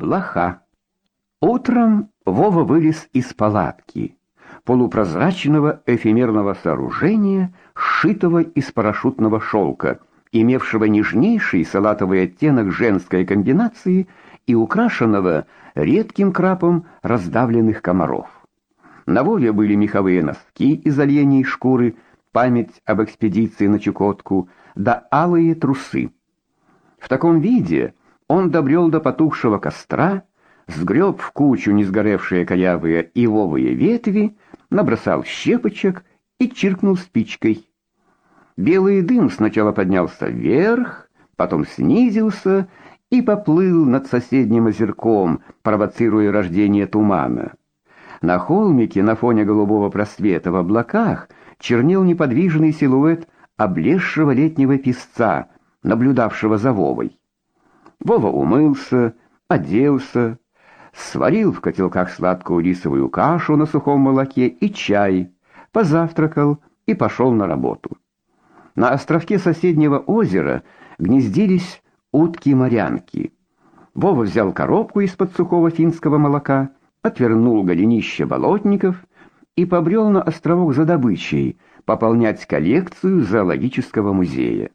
Блоха. Утром Вова вылез из палатки, полупрозрачного эфемерного сооружения, сшитого из парашютного шелка, имевшего нежнейший салатовый оттенок женской комбинации и украшенного редким крапом раздавленных комаров. На Вове были меховые носки из оленей шкуры, память об экспедиции на Чукотку, да алые трусы. В таком виде он добрел до потухшего костра, сгреб в кучу несгоревшие корявые ивовые ветви, набросал щепочек и чиркнул спичкой. Белый дым сначала поднялся вверх, потом снизился и поплыл над соседним озерком, провоцируя рождение тумана. На холмике на фоне голубого просвета в облаках чернел неподвижный силуэт облезшего летнего песца, наблюдавшего за Вовой. Вова умылся, оделся, сварил в котелках сладкую рисовую кашу на сухом молоке и чай, позавтракал и пошел на работу. На островке соседнего озера гнездились утки-морянки. Вова взял коробку из-под сухого финского молока, отвернул голенище болотников и побрел на островок за добычей, пополнять коллекцию зоологического музея.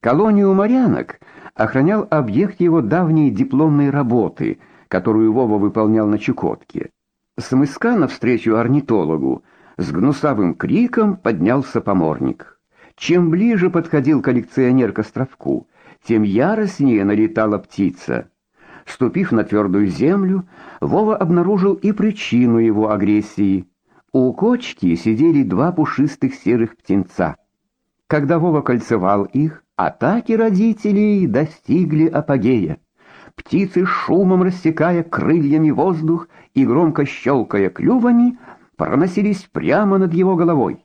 Колонию морянок охранял объект его давней дипломной работы, которую Вова выполнял на Чукотке. С мыска навстречу орнитологу с гнусавым криком поднялся поморник. Чем ближе подходил коллекционер к островку, тем яростнее налетала птица. Ступив на твердую землю, Вова обнаружил и причину его агрессии. У кочки сидели два пушистых серых птенца. Когда Вова кольцевал их, атаки родителей достигли апогея. Птицы шумом рассекая крыльями воздух и громко щелкая клювами, проносились прямо над его головой.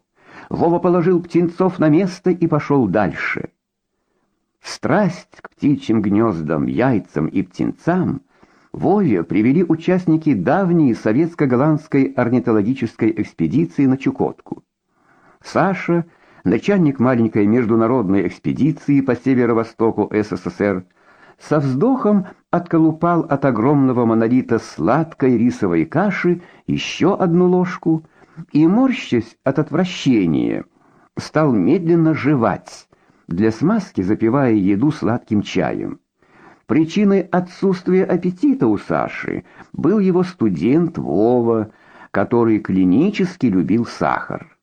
Вова положил птенцов на место и пошел дальше. Страсть к птичьим гнездам, яйцам и птенцам Вове привели участники давней советско-голландской орнитологической экспедиции на Чукотку. Саша, начальник маленькой международной экспедиции по северо-востоку СССР, со вздохом отколупал от огромного монолита сладкой рисовой каши еще одну ложку и, морщась от отвращения, стал медленно жевать, для смазки запивая еду сладким чаем. Причиной отсутствия аппетита у Саши был его студент Вова, который клинически любил сахар.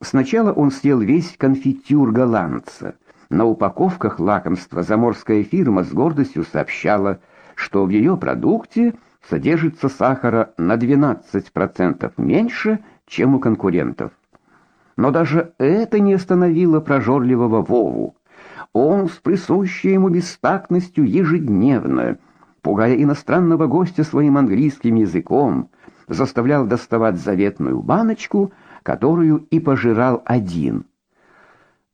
Сначала он съел весь конфитюр голландца. На упаковках лакомства заморская фирма с гордостью сообщала, что в ее продукте содержится сахара на 12% меньше, чем у конкурентов. Но даже это не остановило прожорливого Вову. Он с присущей ему бестактностью ежедневно, пугая иностранного гостя своим английским языком, заставлял доставать заветную баночку, которую и пожирал один.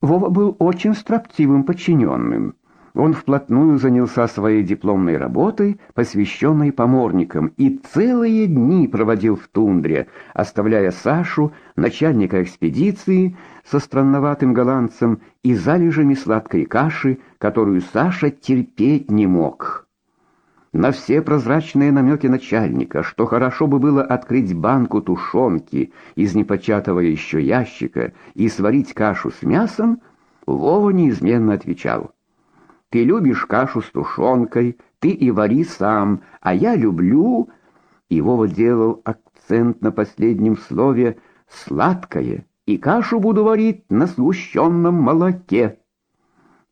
Вова был очень строптивым подчиненным. Он вплотную занялся своей дипломной работой, посвященной поморникам, и целые дни проводил в тундре, оставляя Сашу, начальника экспедиции, со странноватым голландцем и залежами сладкой каши, которую Саша терпеть не мог. На все прозрачные намеки начальника, что хорошо бы было открыть банку тушенки из непочатого еще ящика и сварить кашу с мясом, Вова неизменно отвечал — ты любишь кашу с тушенкой, ты и вари сам, а я люблю...» И Вова делал акцент на последнем слове «сладкое», и кашу буду варить на сгущенном молоке.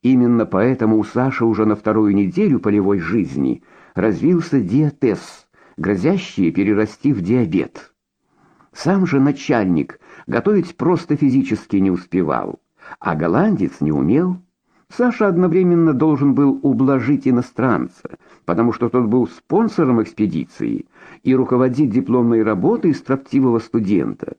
Именно поэтому у Саши уже на вторую неделю полевой жизни развился диатез, грозящий перерасти в диабет. Сам же начальник готовить просто физически не успевал, а голландец не умел. Саша одновременно должен был ублажить иностранца, потому что тот был спонсором экспедиции и руководить дипломной работой строптивого студента.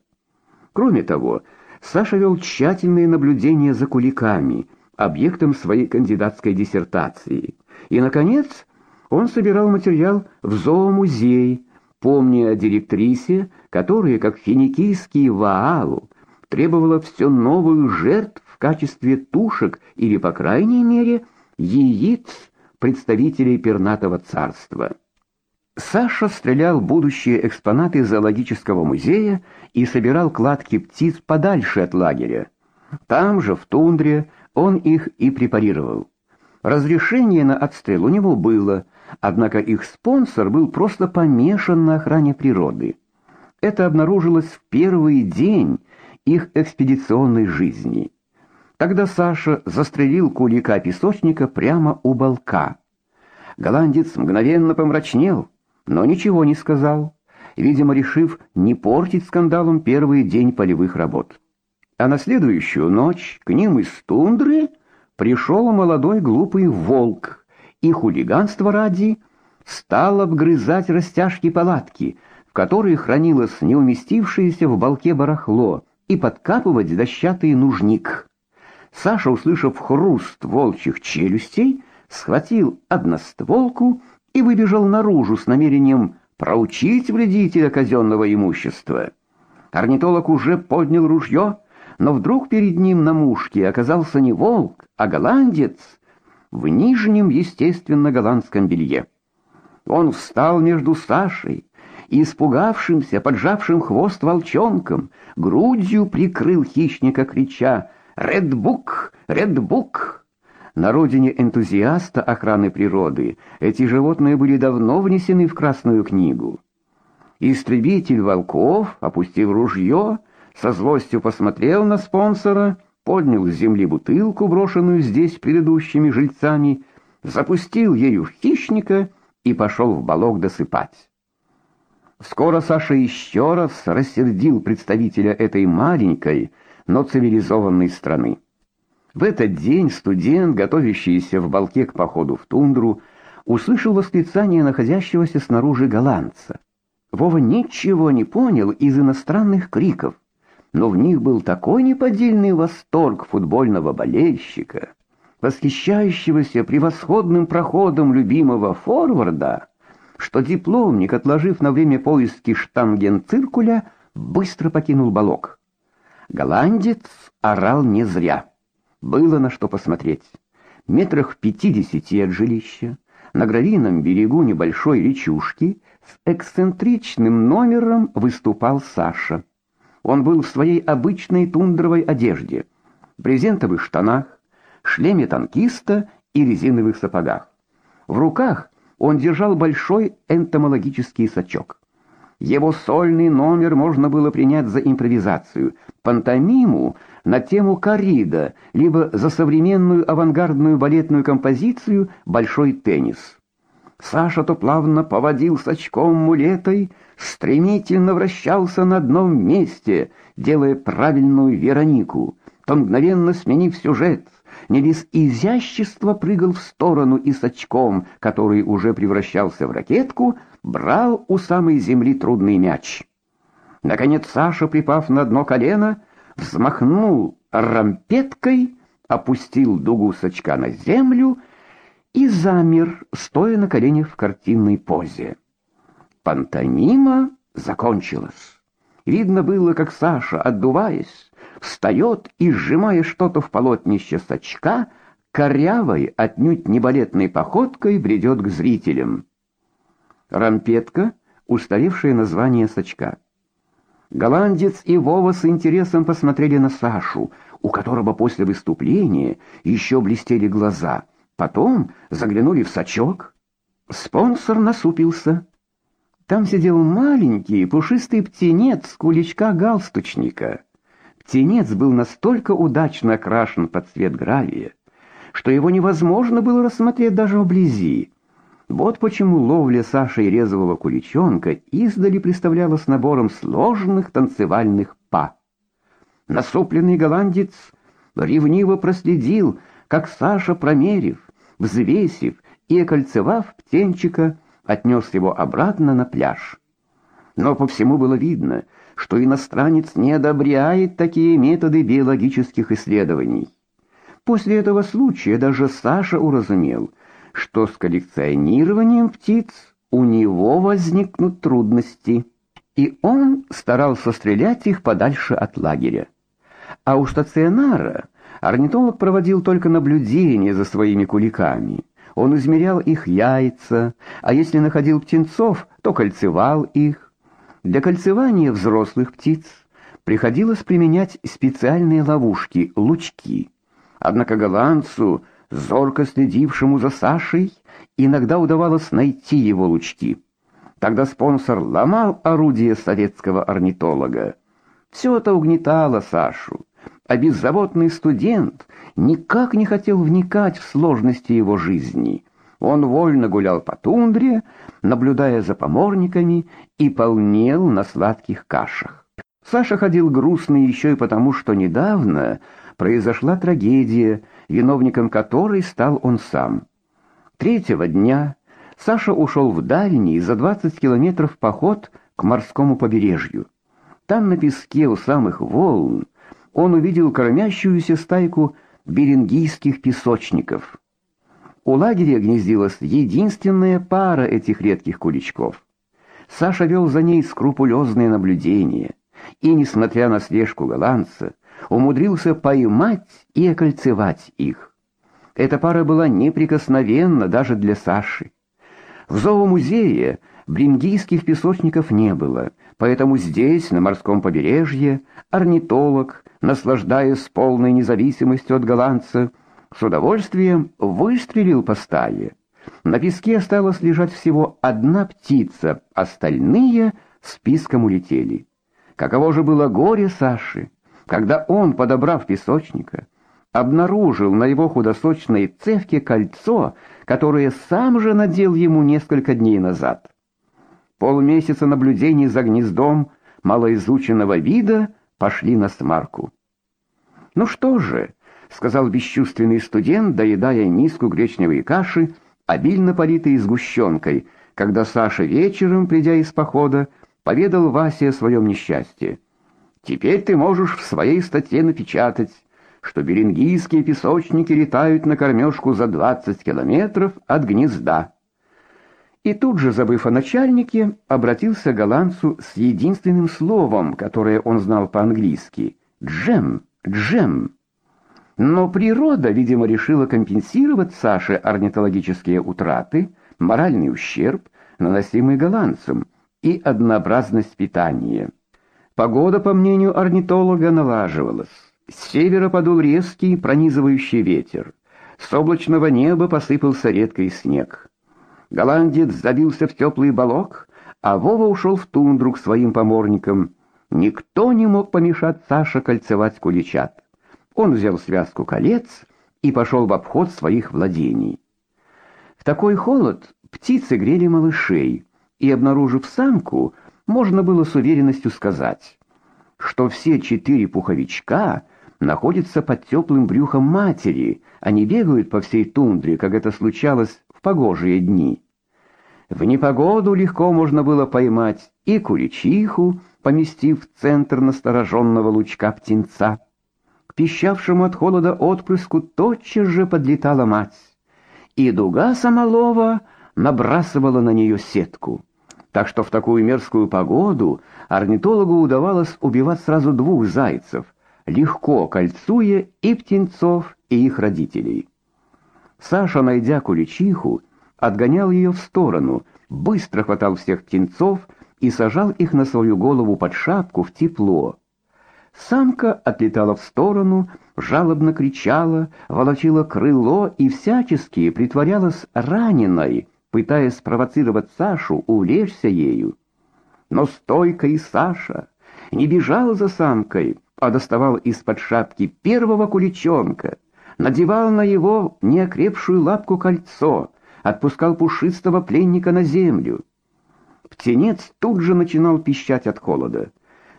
Кроме того, Саша вел тщательные наблюдения за куликами, объектом своей кандидатской диссертации. И, наконец, он собирал материал в зоомузей, помня о директрисе, которая, как финикийский Ваалу, требовала все новых жертв в качестве тушек или, по крайней мере, яиц представителей пернатого царства. Саша стрелял будущие экспонаты зоологического музея и собирал кладки птиц подальше от лагеря. Там же, в тундре, он их и препарировал. Разрешение на отстрел у него было, однако их спонсор был просто помешан на охране природы. Это обнаружилось в первый день их экспедиционной жизни. Тогда Саша застрелил кулика-песочника прямо у балка. Голландец мгновенно помрачнел, но ничего не сказал, видимо, решив не портить скандалом первый день полевых работ. А на следующую ночь к ним из тундры пришел молодой глупый волк и хулиганство ради стал обгрызать растяжки палатки, в которой хранилось неуместившееся в балке барахло, и подкапывать дощатый нужник. Саша, услышав хруст волчьих челюстей, схватил одностволку и выбежал наружу с намерением проучить вредителя казенного имущества. Орнитолог уже поднял ружье, но вдруг перед ним на мушке оказался не волк, а голландец в нижнем, естественно, голландском белье. Он встал между Сашей и испугавшимся, поджавшим хвост волчонком, грудью прикрыл хищника, крича «Редбук! Редбук!». На родине энтузиаста охраны природы эти животные были давно внесены в Красную книгу. Истребитель волков, опустив ружье, со злостью посмотрел на спонсора, поднял с земли бутылку, брошенную здесь предыдущими жильцами, запустил ею в хищника и пошел в балок досыпать. Скоро Саша еще раз рассердил представителя этой маленькой, но цивилизованной страны. В этот день студент, готовящийся в балке к походу в тундру, услышал восклицание находящегося снаружи голландца. Вова ничего не понял из иностранных криков но в них был такой неподдельный восторг футбольного болельщика, восхищающегося превосходным проходом любимого форварда, что дипломник, отложив на время поиски штангенциркуля, быстро покинул балок. Голландец орал не зря. Было на что посмотреть. Метрах в пятидесяти от жилища, на гравийном берегу небольшой речушки, с эксцентричным номером выступал Саша. Он был в своей обычной тундровой одежде, брезентовых штанах, шлеме танкиста и резиновых сапогах. В руках он держал большой энтомологический сачок. Его сольный номер можно было принять за импровизацию, пантомиму на тему коррида, либо за современную авангардную балетную композицию «Большой теннис». Саша то плавно поводил с очком мулетой, стремительно вращался на одном месте, делая правильную Веронику, то мгновенно сменив сюжет, не без изящества прыгал в сторону и с очком, который уже превращался в ракетку, брал у самой земли трудный мяч. Наконец Саша, припав на дно колено, взмахнул рампеткой, опустил дугу с очка на землю и замер, стоя на коленях в картинной позе. Пантомима закончилась. Видно было, как Саша, отдуваясь, встает и, сжимая что-то в полотнище сачка, корявой, отнюдь не балетной походкой бредет к зрителям. Рампетка — устаревшее название сачка. Голландец и Вова с интересом посмотрели на Сашу, у которого после выступления еще блестели глаза — Потом заглянули в сачок. Спонсор насупился. Там сидел маленький пушистый птенец куличка-галстучника. Птенец был настолько удачно окрашен под цвет гравия, что его невозможно было рассмотреть даже вблизи. Вот почему ловля Сашей резвого куличонка издали представлялась набором сложных танцевальных па. Насупленный голландец ревниво проследил, как Саша, промерив, взвесив и окольцевав птенчика, отнес его обратно на пляж. Но по всему было видно, что иностранец не одобряет такие методы биологических исследований. После этого случая даже Саша уразумел, что с коллекционированием птиц у него возникнут трудности, и он старался стрелять их подальше от лагеря. А у стационара Орнитолог проводил только наблюдение за своими куликами. Он измерял их яйца, а если находил птенцов, то кольцевал их. Для кольцевания взрослых птиц приходилось применять специальные ловушки, лучки. Однако голландцу, зорко следившему за Сашей, иногда удавалось найти его лучки. Тогда спонсор ломал орудие советского орнитолога. Все это угнетало Сашу, а беззаботный студент никак не хотел вникать в сложности его жизни. Он вольно гулял по тундре, наблюдая за поморниками и полнел на сладких кашах. Саша ходил грустный еще и потому, что недавно произошла трагедия, виновником которой стал он сам. Третьего дня Саша ушел в дальний за 20 километров поход к морскому побережью. Там на песке у самых волн он увидел кормящуюся стайку берингийских песочников. У лагеря гнездилась единственная пара этих редких куличков. Саша вел за ней скрупулезные наблюдения и, несмотря на слежку голландца, умудрился поймать и окольцевать их. Эта пара была неприкосновенна даже для Саши. В зоомузее брингийских песочников не было, поэтому здесь, на морском побережье, орнитолог, наслаждаясь полной независимостью от голландца, с удовольствием выстрелил по стае. На песке осталось лежать всего одна птица, остальные списком улетели. Каково же было горе Саши, когда он, подобрав песочника, обнаружил на его худосочной цевке кольцо, которое сам же надел ему несколько дней назад. Полмесяца наблюдений за гнездом малоизученного вида пошли на смарку. «Ну что же», — сказал бесчувственный студент, доедая миску гречневой каши, обильно политой сгущенкой, когда Саша вечером, придя из похода, поведал Васе о своем несчастье. «Теперь ты можешь в своей статье напечатать, что берингийские песочники летают на кормежку за 20 километров от гнезда. И тут же, забыв о начальнике, обратился к голландцу с единственным словом, которое он знал по-английски — «джем», «джем». Но природа, видимо, решила компенсировать Саше орнитологические утраты, моральный ущерб, наносимый голландцам, и однообразность питания. Погода, по мнению орнитолога, налаживалась. С севера подул резкий пронизывающий ветер. С облачного неба посыпался редкий снег. Голландец забился в теплый балок, а Вова ушел в тундру к своим поморникам. Никто не мог помешать Саше кольцевать куличат. Он взял связку колец и пошел в обход своих владений. В такой холод птицы грели малышей, и, обнаружив самку, можно было с уверенностью сказать, что все четыре пуховичка — находятся под теплым брюхом матери, а не бегают по всей тундре, как это случалось погожие дни. В непогоду легко можно было поймать и куричиху, поместив в центр настороженного лучка птенца. К пищавшему от холода отпрыску тотчас же подлетала мать, и дуга самолова набрасывала на нее сетку. Так что в такую мерзкую погоду орнитологу удавалось убивать сразу двух зайцев — легко кольцуя и птенцов, и их родителей. Саша, найдя куличиху, отгонял ее в сторону, быстро хватал всех птенцов и сажал их на свою голову под шапку в тепло. Самка отлетала в сторону, жалобно кричала, волочила крыло и всячески притворялась раненой, пытаясь спровоцировать Сашу увлечься ею. Но стойкий Саша не бежал за самкой, а доставал из-под шапки первого куличонка, надевал на его неокрепшую лапку кольцо, отпускал пушистого пленника на землю. Птенец тут же начинал пищать от холода.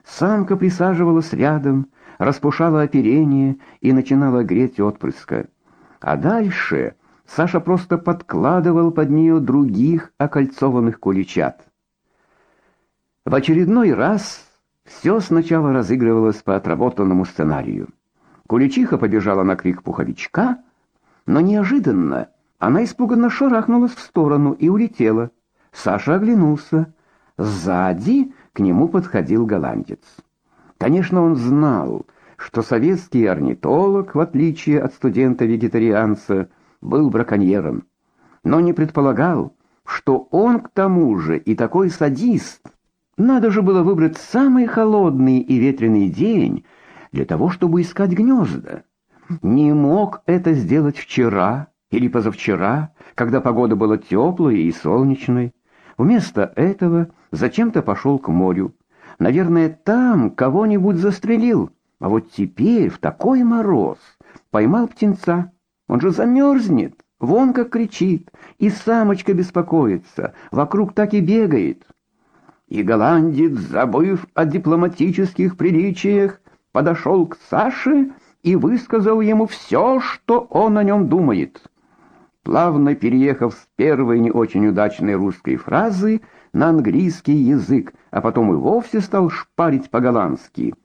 Самка присаживалась рядом, распушала оперение и начинала греть отпрыска. А дальше Саша просто подкладывал под нее других окольцованных куличат. В очередной раз все сначала разыгрывалось по отработанному сценарию. Куличиха побежала на крик пуховичка, но неожиданно она испуганно шарахнулась в сторону и улетела. Саша оглянулся. Сзади к нему подходил голландец. Конечно, он знал, что советский орнитолог, в отличие от студента-вегетарианца, был браконьером. но не предполагал, что он к тому же и такой садист. Надо же было выбрать самый холодный и ветреный день для того, чтобы искать гнезда. Не мог это сделать вчера или позавчера, когда погода была теплой и солнечной. Вместо этого зачем-то пошел к морю. Наверное, там кого-нибудь застрелил. А вот теперь, в такой мороз, поймал птенца. Он же замерзнет. Вон как кричит, и самочка беспокоится, вокруг так и бегает. И голландец, забыв о дипломатических приличиях, подошел к Саше и высказал ему все, что он о нем думает. Плавно переехав с первой не очень удачной русской фразы на английский язык, а потом и вовсе стал шпарить по-голландски —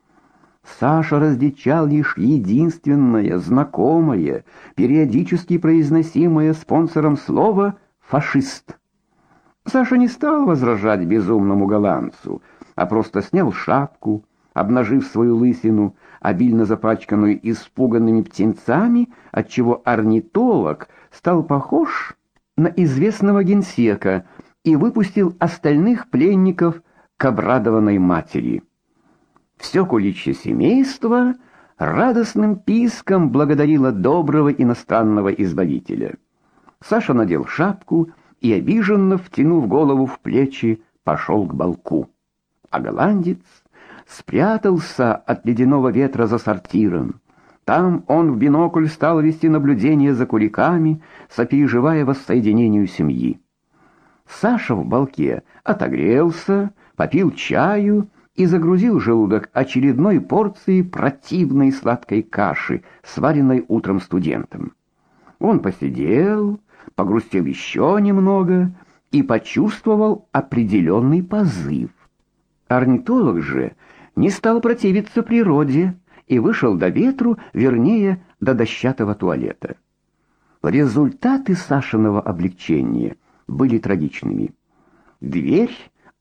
Саша различал лишь единственное, знакомое, периодически произносимое спонсором слово «фашист». Саша не стал возражать безумному голландцу, а просто снял шапку, обнажив свою лысину, обильно запачканную испуганными птенцами, отчего орнитолог стал похож на известного генсека и выпустил остальных пленников к обрадованной матери. Все куличье семейство радостным писком благодарило доброго иностранного избавителя. Саша надел шапку и, обиженно втянув голову в плечи, пошел к балку. А голландец спрятался от ледяного ветра за сортиром. Там он в бинокль стал вести наблюдение за куликами, сопереживая воссоединению семьи. Саша в балке отогрелся, попил чаю и загрузил желудок очередной порцией противной сладкой каши, сваренной утром студентом. Он посидел, погрустил еще немного и почувствовал определенный позыв. Орнитолог же не стал противиться природе и вышел до ветру, вернее, до дощатого туалета. Результаты Сашиного облегчения были трагичными. Дверь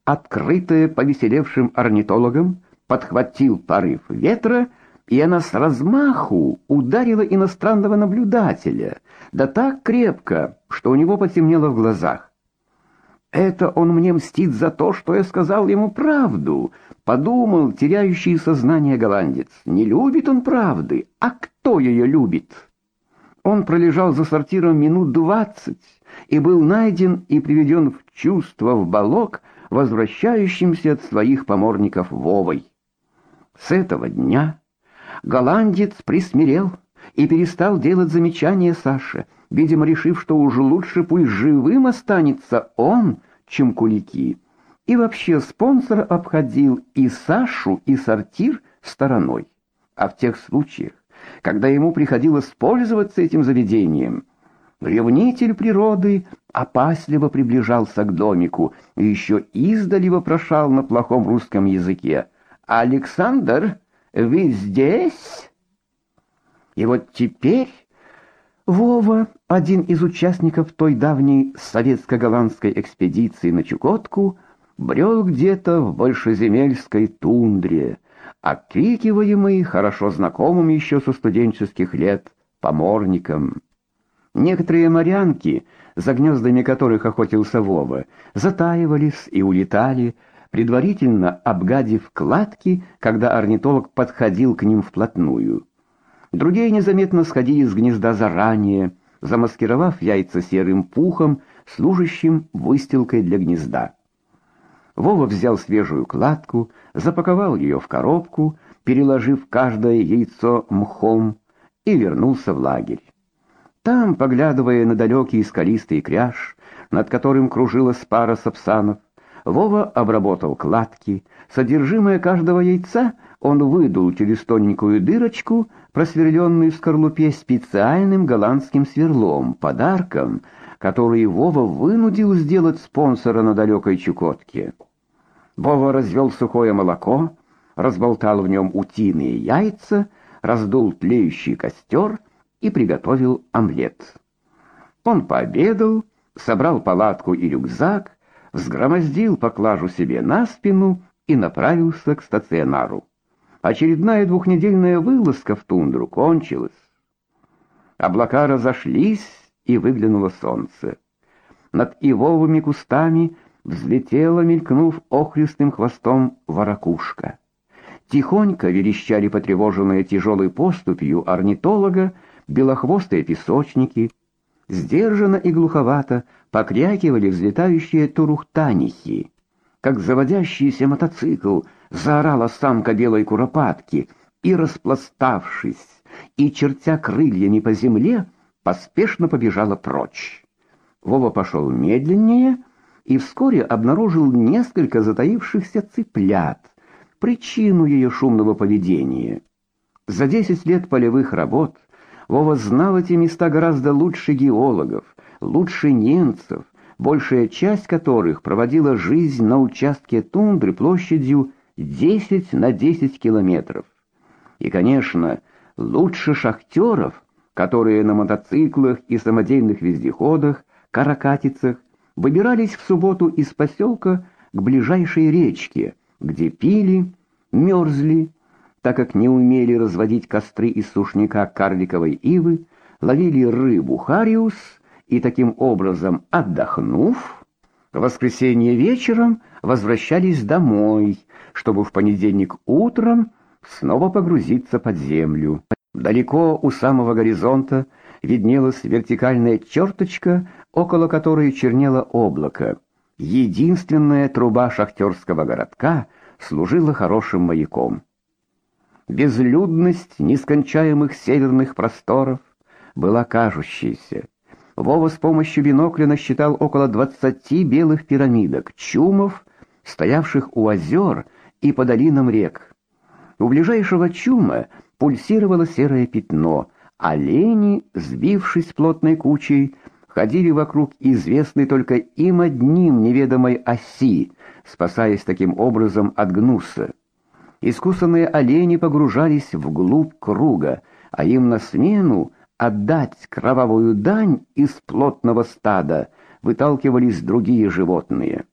открытая повеселевшим орнитологом, подхватил порыв ветра, и она с размаху ударила иностранного наблюдателя, да так крепко, что у него потемнело в глазах. Это он мне мстит за то, что я сказал ему правду, подумал теряющий сознание голландец. Не любит он правды, а кто ее любит? Он пролежал за сортиром минут двадцать и был найден и приведен в чувство в балок, возвращающимся от своих поморников Вовой. С этого дня голландец присмирел и перестал делать замечания Саше, видимо, решив, что уж лучше пусть живым останется он, чем кулики. И вообще спонсор обходил и Сашу, и сортир стороной. А в тех случаях, когда ему приходилось пользоваться этим заведением, ревнитель природы опасливо приближался к домику и еще издали вопрошал на плохом русском языке. «Александр, вы здесь?» И вот теперь Вова, один из участников той давней советско-голландской экспедиции на Чукотку, брел где-то в большеземельской тундре, окрикиваемый хорошо знакомым еще со студенческих лет поморником. Некоторые морянки за гнездами которых охотился Вова, затаивались и улетали, предварительно обгадив кладки, когда орнитолог подходил к ним вплотную. Другие незаметно сходили с гнезда заранее, замаскировав яйца серым пухом, служащим выстилкой для гнезда. Вова взял свежую кладку, запаковал ее в коробку, переложив каждое яйцо мхом, и вернулся в лагерь. Там, поглядывая на далекий скалистый кряж, над которым кружилась пара сапсанов, Вова обработал кладки. Содержимое каждого яйца он выдул через тоненькую дырочку, просверленную в скорлупе специальным голландским сверлом, подарком, который Вова вынудил сделать спонсора на далекой Чукотке. Вова развел сухое молоко, разболтал в нем утиные яйца, раздул тлеющий костер и приготовил омлет. Он пообедал, собрал палатку и рюкзак, взгромоздил поклажу себе на спину и направился к стационару. Очередная двухнедельная вылазка в тундру кончилась. Облака разошлись, и выглянуло солнце. над ивовыми кустами взлетела, мелькнув охристым хвостом, ворокушка. Тихонько верещали потревоженные тяжелой поступью орнитолога белохвостые песочники, сдержанно и глуховато покрякивали взлетающие турухтанихи. Как заводящийся мотоцикл заорала самка белой куропатки и, распластавшись и чертя крыльями по земле, поспешно побежала прочь. Вова пошел медленнее и вскоре обнаружил несколько затаившихся цыплят, причину ее шумного поведения. За десять лет полевых работ Вова знал эти места гораздо лучше геологов, лучше немцев, большая часть которых проводила жизнь на участке тундры площадью 10 на 10 километров. И, конечно, лучше шахтеров, которые на мотоциклах и самодельных вездеходах, каракатицах выбирались в субботу из поселка к ближайшей речке, где пили, мерзли, так как не умели разводить костры из сушняка карликовой ивы, ловили рыбу хариус и таким образом, отдохнув, в воскресенье вечером возвращались домой, чтобы в понедельник утром снова погрузиться под землю. Далеко у самого горизонта виднелась вертикальная черточка, около которой чернело облако. Единственная труба шахтерского городка служила хорошим маяком безлюдность нескончаемых северных просторов была кажущейся. Вова с помощью бинокля насчитал около двадцати белых пирамидок, чумов, стоявших у озер и по долинам рек. У ближайшего чума пульсировало серое пятно, олени, сбившись плотной кучей, ходили вокруг известной только им одним неведомой оси, спасаясь таким образом от гнуса. Искусанные олени погружались вглубь круга, а им на смену отдать кровавую дань из плотного стада выталкивались другие животные.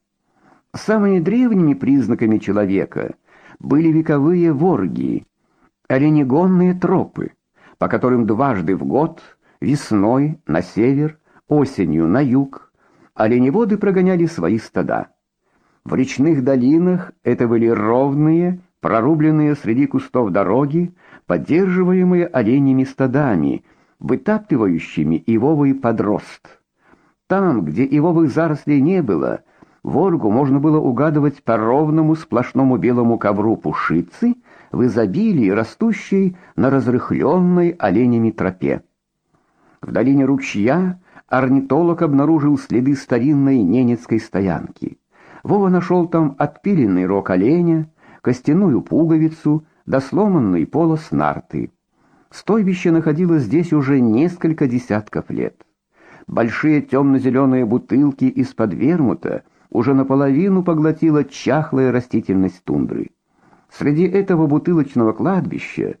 Самыми древними признаками человека были вековые ворги, оленегонные тропы, по которым дважды в год, весной на север, осенью на юг, оленеводы прогоняли свои стада. В речных долинах это были ровные, прорубленные среди кустов дороги, поддерживаемые оленями стадами, вытаптывающими ивовый подрост. Там, где ивовых зарослей не было, воргу можно было угадывать по ровному сплошному белому ковру пушицы в изобилии, растущей на разрыхленной оленями тропе. В долине ручья орнитолог обнаружил следы старинной ненецкой стоянки. Вова нашел там отпиленный рог оленя, костяную пуговицу да сломанный полос нарты. Стойбище находилось здесь уже несколько десятков лет. Большие темно-зеленые бутылки из-под вермута уже наполовину поглотила чахлая растительность тундры. Среди этого бутылочного кладбища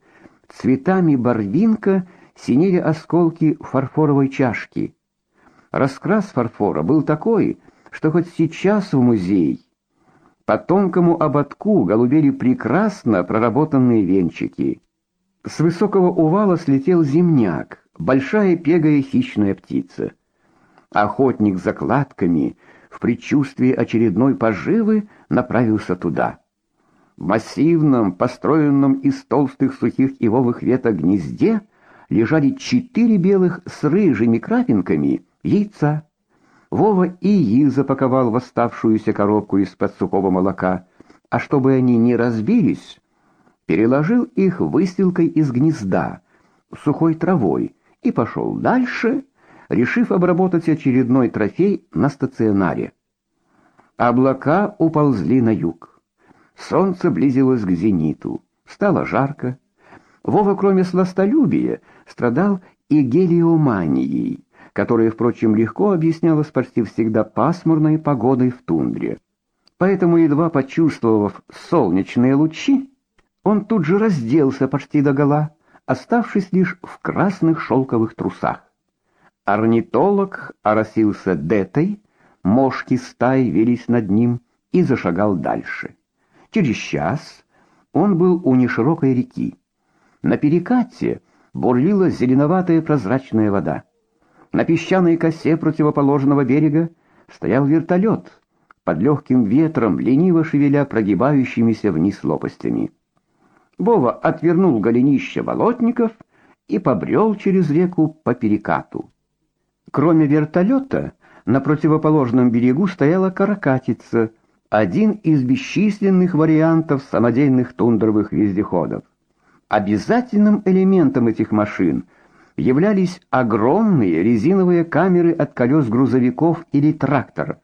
цветами барвинка синели осколки фарфоровой чашки. Раскрас фарфора был такой, что хоть сейчас в музей по тонкому ободку голубели прекрасно проработанные венчики. С высокого увала слетел зимняк, большая пегая хищная птица. Охотник за кладками в предчувствии очередной поживы направился туда. В массивном, построенном из толстых сухих ивовых веток гнезде лежали четыре белых с рыжими крапинками яйца. Вова и их запаковал в оставшуюся коробку из-под сухого молока, а чтобы они не разбились, переложил их выстилкой из гнезда, сухой травой, и пошел дальше, решив обработать очередной трофей на стационаре. Облака уползли на юг. Солнце близилось к зениту. Стало жарко. Вова, кроме сластолюбия, страдал и гелиоманией которое, впрочем, легко объяснялось почти всегда пасмурной погодой в тундре. Поэтому, едва почувствовав солнечные лучи, он тут же разделся почти догола, оставшись лишь в красных шелковых трусах. Орнитолог оросился детой, мошки стаи велись над ним и зашагал дальше. Через час он был у неширокой реки. На перекате бурлила зеленоватая прозрачная вода. На песчаной косе противоположного берега стоял вертолет, под легким ветром, лениво шевеля прогибающимися вниз лопастями. Вова отвернул голенище болотников и побрел через реку по перекату. Кроме вертолета, на противоположном берегу стояла каракатица, один из бесчисленных вариантов самодельных тундровых вездеходов. Обязательным элементом этих машин являлись огромные резиновые камеры от колес грузовиков или тракторов,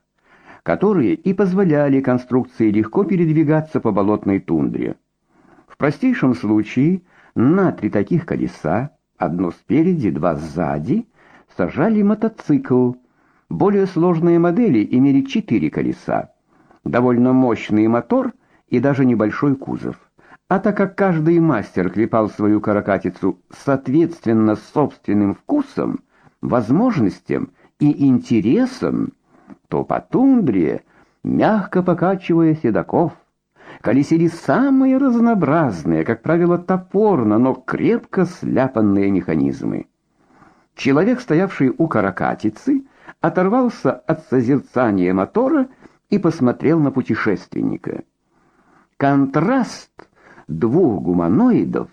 которые и позволяли конструкции легко передвигаться по болотной тундре. Простейшем случае на три таких колеса, одно спереди, два сзади, сажали мотоцикл. Более сложные модели имели четыре колеса, довольно мощный мотор и даже небольшой кузов. А так как каждый мастер клепал свою каракатицу соответственно собственным вкусом, возможностям и интересам, то по тундре, мягко покачивая седаков, колесили самые разнообразные, как правило, топорно, но крепко сляпанные механизмы. Человек, стоявший у каракатицы, оторвался от созерцания мотора и посмотрел на путешественника. Контраст двух гуманоидов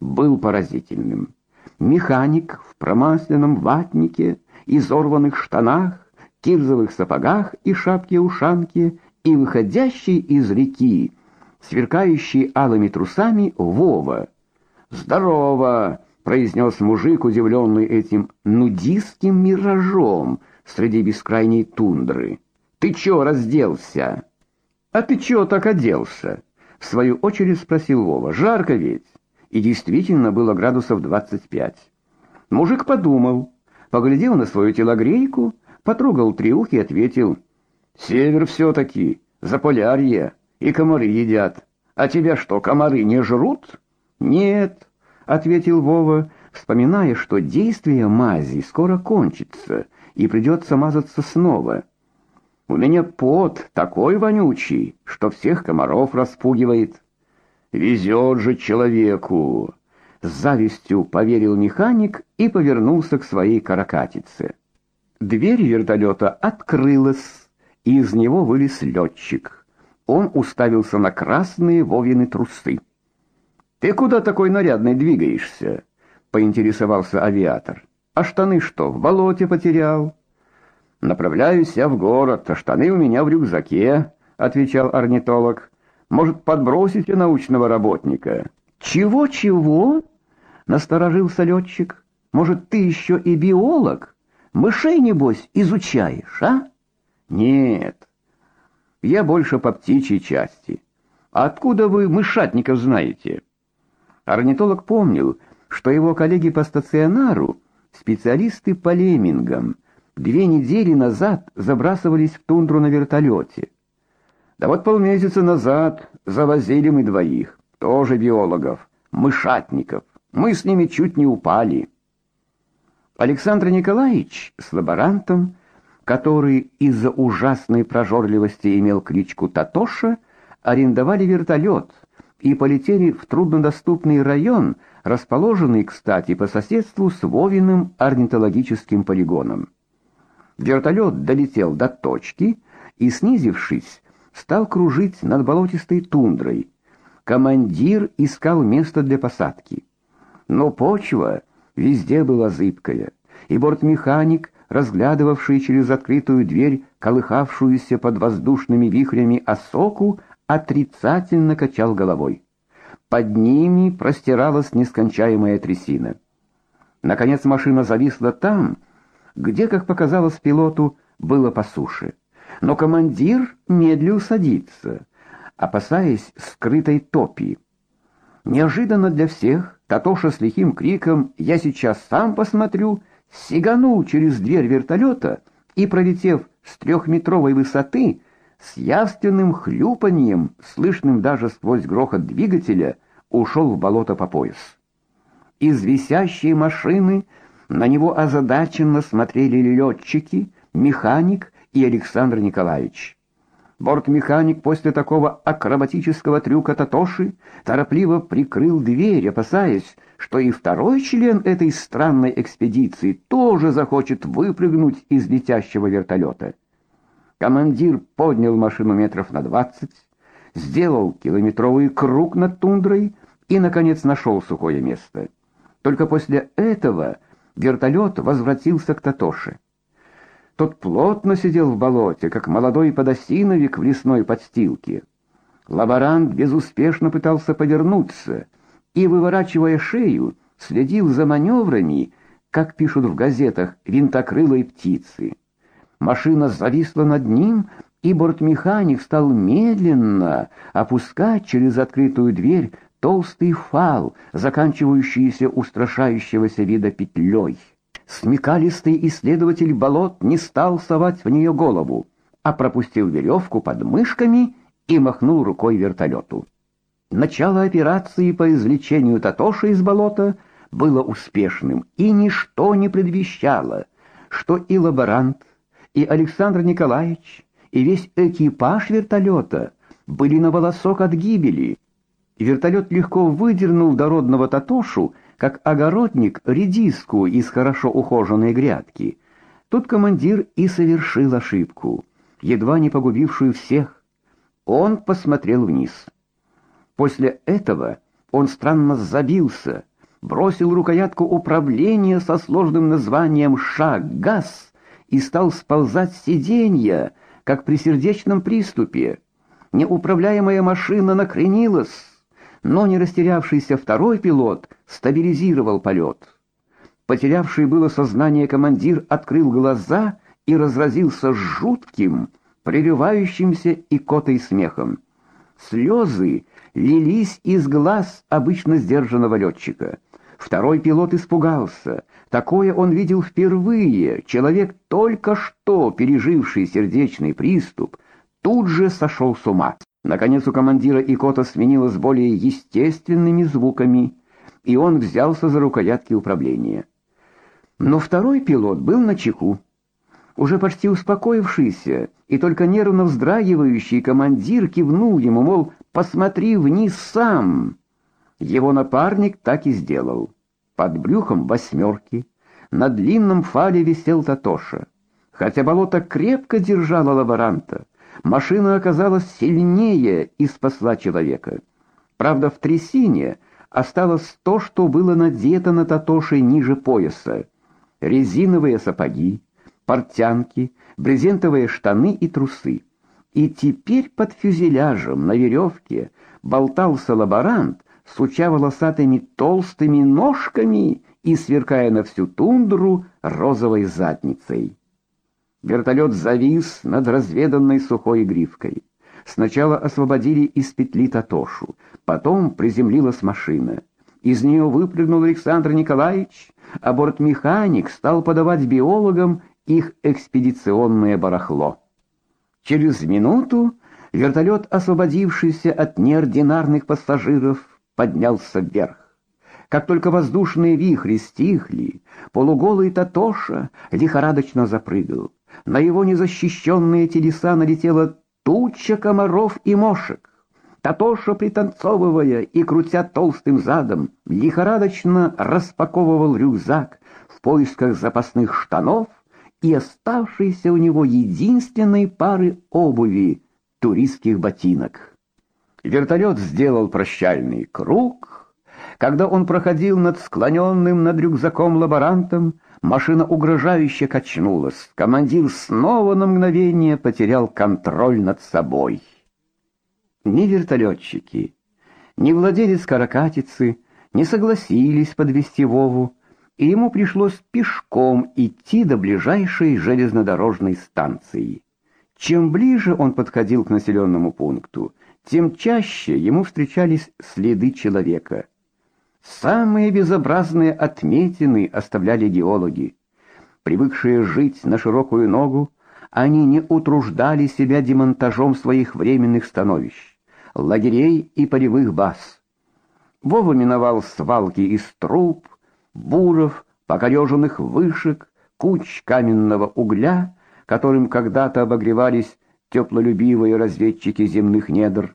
был поразительным. Механик в промасленном ватнике, изорванных штанах, кирзовых сапогах и шапке-ушанке и выходящий из реки, сверкающий алыми трусами Вова. «Здорово!» — произнес мужик, удивленный этим нудистским миражом среди бескрайней тундры. «Ты чё разделся?» «А ты чё так оделся?» — в свою очередь спросил Вова. «Жарко ведь!» И действительно было градусов двадцать пять. Мужик подумал, поглядел на свою телогрейку, потрогал треух и ответил: "Север все таки Заполярье, и комары едят. А тебя что, комары не жрут?" "Нет", ответил Вова, вспоминая, что действие мази скоро кончится и придется мазаться снова. У меня пот такой вонючий, что всех комаров распугивает. Везет же человеку. С завистью поверил механик и повернулся к своей каракатице. Дверь вертолета открылась, и из него вылез летчик. Он уставился на красные Вовины трусы. «Ты куда такой нарядный двигаешься?» — поинтересовался авиатор. «А штаны что, в болоте потерял?» «Направляюсь я в город, а штаны у меня в рюкзаке», — отвечал орнитолог. «Может, подбросите научного работника?» «Чего-чего?» — насторожился летчик. «Может, ты еще и биолог?» Мышей, небось, изучаешь, а? Нет. Я больше по птичьей части. откуда вы мышатников знаете? Орнитолог помнил, что его коллеги по стационару, специалисты по леммингам, две недели назад забрасывались в тундру на вертолете. Да вот полмесяца назад завозили мы двоих, тоже биологов, мышатников. Мы с ними чуть не упали. Александр Николаевич с лаборантом, который из-за ужасной прожорливости имел кличку Татоша, арендовали вертолет и полетели в труднодоступный район, расположенный, кстати, по соседству с Вовиным орнитологическим полигоном. Вертолет долетел до точки и, снизившись, стал кружить над болотистой тундрой. Командир искал место для посадки. Но почва везде была зыбкая, и бортмеханик, разглядывавший через открытую дверь колыхавшуюся под воздушными вихрями осоку, отрицательно качал головой. Под ними простиралась нескончаемая трясина. Наконец машина зависла там, где, как показалось пилоту, было по суше. Но командир медлил садиться, опасаясь скрытой топи. Неожиданно для всех Татоша с лихим криком «Я сейчас сам посмотрю!» Сиганул через дверь вертолета и, пролетев с трехметровой высоты, с явственным хлюпаньем, слышным даже сквозь грохот двигателя, ушел в болото по пояс. Из висящей машины на него озадаченно смотрели летчики, механик и Александр Николаевич. Бортмеханик после такого акробатического трюка Татоши торопливо прикрыл дверь, опасаясь, что и второй член этой странной экспедиции тоже захочет выпрыгнуть из летящего вертолета. Командир поднял машину метров на двадцать, сделал километровый круг над тундрой и, наконец, нашел сухое место. Только после этого вертолет возвратился к Татоше. Тот плотно сидел в болоте, как молодой подосиновик в лесной подстилке. Лаборант безуспешно пытался повернуться и, выворачивая шею, следил за маневрами, как пишут в газетах, винтокрылой птицы. Машина зависла над ним, и бортмеханик стал медленно опускать через открытую дверь толстый фал, заканчивающийся устрашающегося вида петлей. Смекалистый исследователь болот не стал совать в нее голову, а пропустил веревку под мышками и махнул рукой вертолету. Начало операции по извлечению Татоши из болота было успешным, и ничто не предвещало, что и лаборант, и Александр Николаевич, и весь экипаж вертолета были на волосок от гибели. Вертолет легко выдернул дородного Татошу, как огородник редиску из хорошо ухоженной грядки. Тут командир и совершил ошибку, едва не погубившую всех. Он посмотрел вниз. После этого он странно забился, бросил рукоятку управления со сложным названием «Шаг-газ» и стал сползать с сиденья, как при сердечном приступе. Неуправляемая машина накренилась, но не растерявшийся второй пилот стабилизировал полет. Потерявший было сознание командир открыл глаза и разразился жутким, прерывающимся икотой смехом. Слезы лились из глаз обычно сдержанного летчика. Второй пилот испугался. Такое он видел впервые. Человек, только что переживший сердечный приступ, тут же сошел с ума. Наконец у командира икота сменилась более естественными звуками, и он взялся за рукоятки управления. Но второй пилот был на чеку. Уже почти успокоившийся и только нервно вздрагивающий командир кивнул ему, мол, посмотри вниз сам. Его напарник так и сделал. Под брюхом восьмерки на длинном фале висел Татоша. Хотя болото крепко держало лаборанта, машина оказалась сильнее и спасла человека. Правда, в трясине осталось то, что было надето на Татоше ниже пояса: резиновые сапоги, портянки, брезентовые штаны и трусы. И теперь под фюзеляжем на веревке болтался лаборант, суча волосатыми толстыми ножками и сверкая на всю тундру розовой задницей. Вертолет завис над разведанной сухой гривкой. Сначала освободили из петли Татошу, потом приземлилась машина. Из нее выпрыгнул Александр Николаевич, а бортмеханик стал подавать биологам их экспедиционное барахло. Через минуту вертолет, освободившийся от неординарных пассажиров, поднялся вверх. Как только воздушные вихри стихли, полуголый Татоша лихорадочно запрыгал. На его незащищенные телеса налетела туча комаров и мошек. Татоша, пританцовывая и крутя толстым задом, лихорадочно распаковывал рюкзак в поисках запасных штанов и оставшейся у него единственной пары обуви туристских ботинок. Вертолет сделал прощальный круг. Когда он проходил над склоненным над рюкзаком лаборантом, машина угрожающе качнулась. Командир снова на мгновение потерял контроль над собой. Ни вертолетчики, ни владелец каракатицы не согласились подвести Вову, и ему пришлось пешком идти до ближайшей железнодорожной станции. Чем ближе он подходил к населенному пункту, тем чаще ему встречались следы человека. Самые безобразные отметины оставляли геологи. Привыкшие жить на широкую ногу, они не утруждали себя демонтажом своих временных становищ, лагерей и полевых баз. Вова миновал свалки из труб, буров, покореженных вышек, куч каменного угля, которым когда-то обогревались теплолюбивые разведчики земных недр.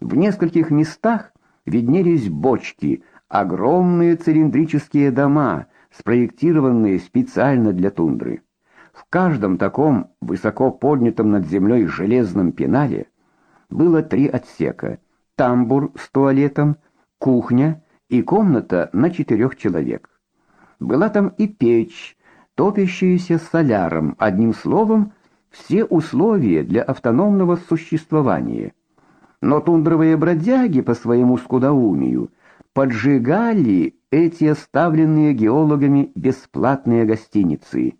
В нескольких местах виднелись бочки, огромные цилиндрические дома, спроектированные специально для тундры. В каждом таком высоко поднятом над землей железном пенале было три отсека: тамбур с туалетом, кухня и комната на четырех человек. Была там и печь, топящаяся соляром, одним словом, все условия для автономного существования. Но тундровые бродяги по своему скудоумию поджигали эти оставленные геологами бесплатные гостиницы.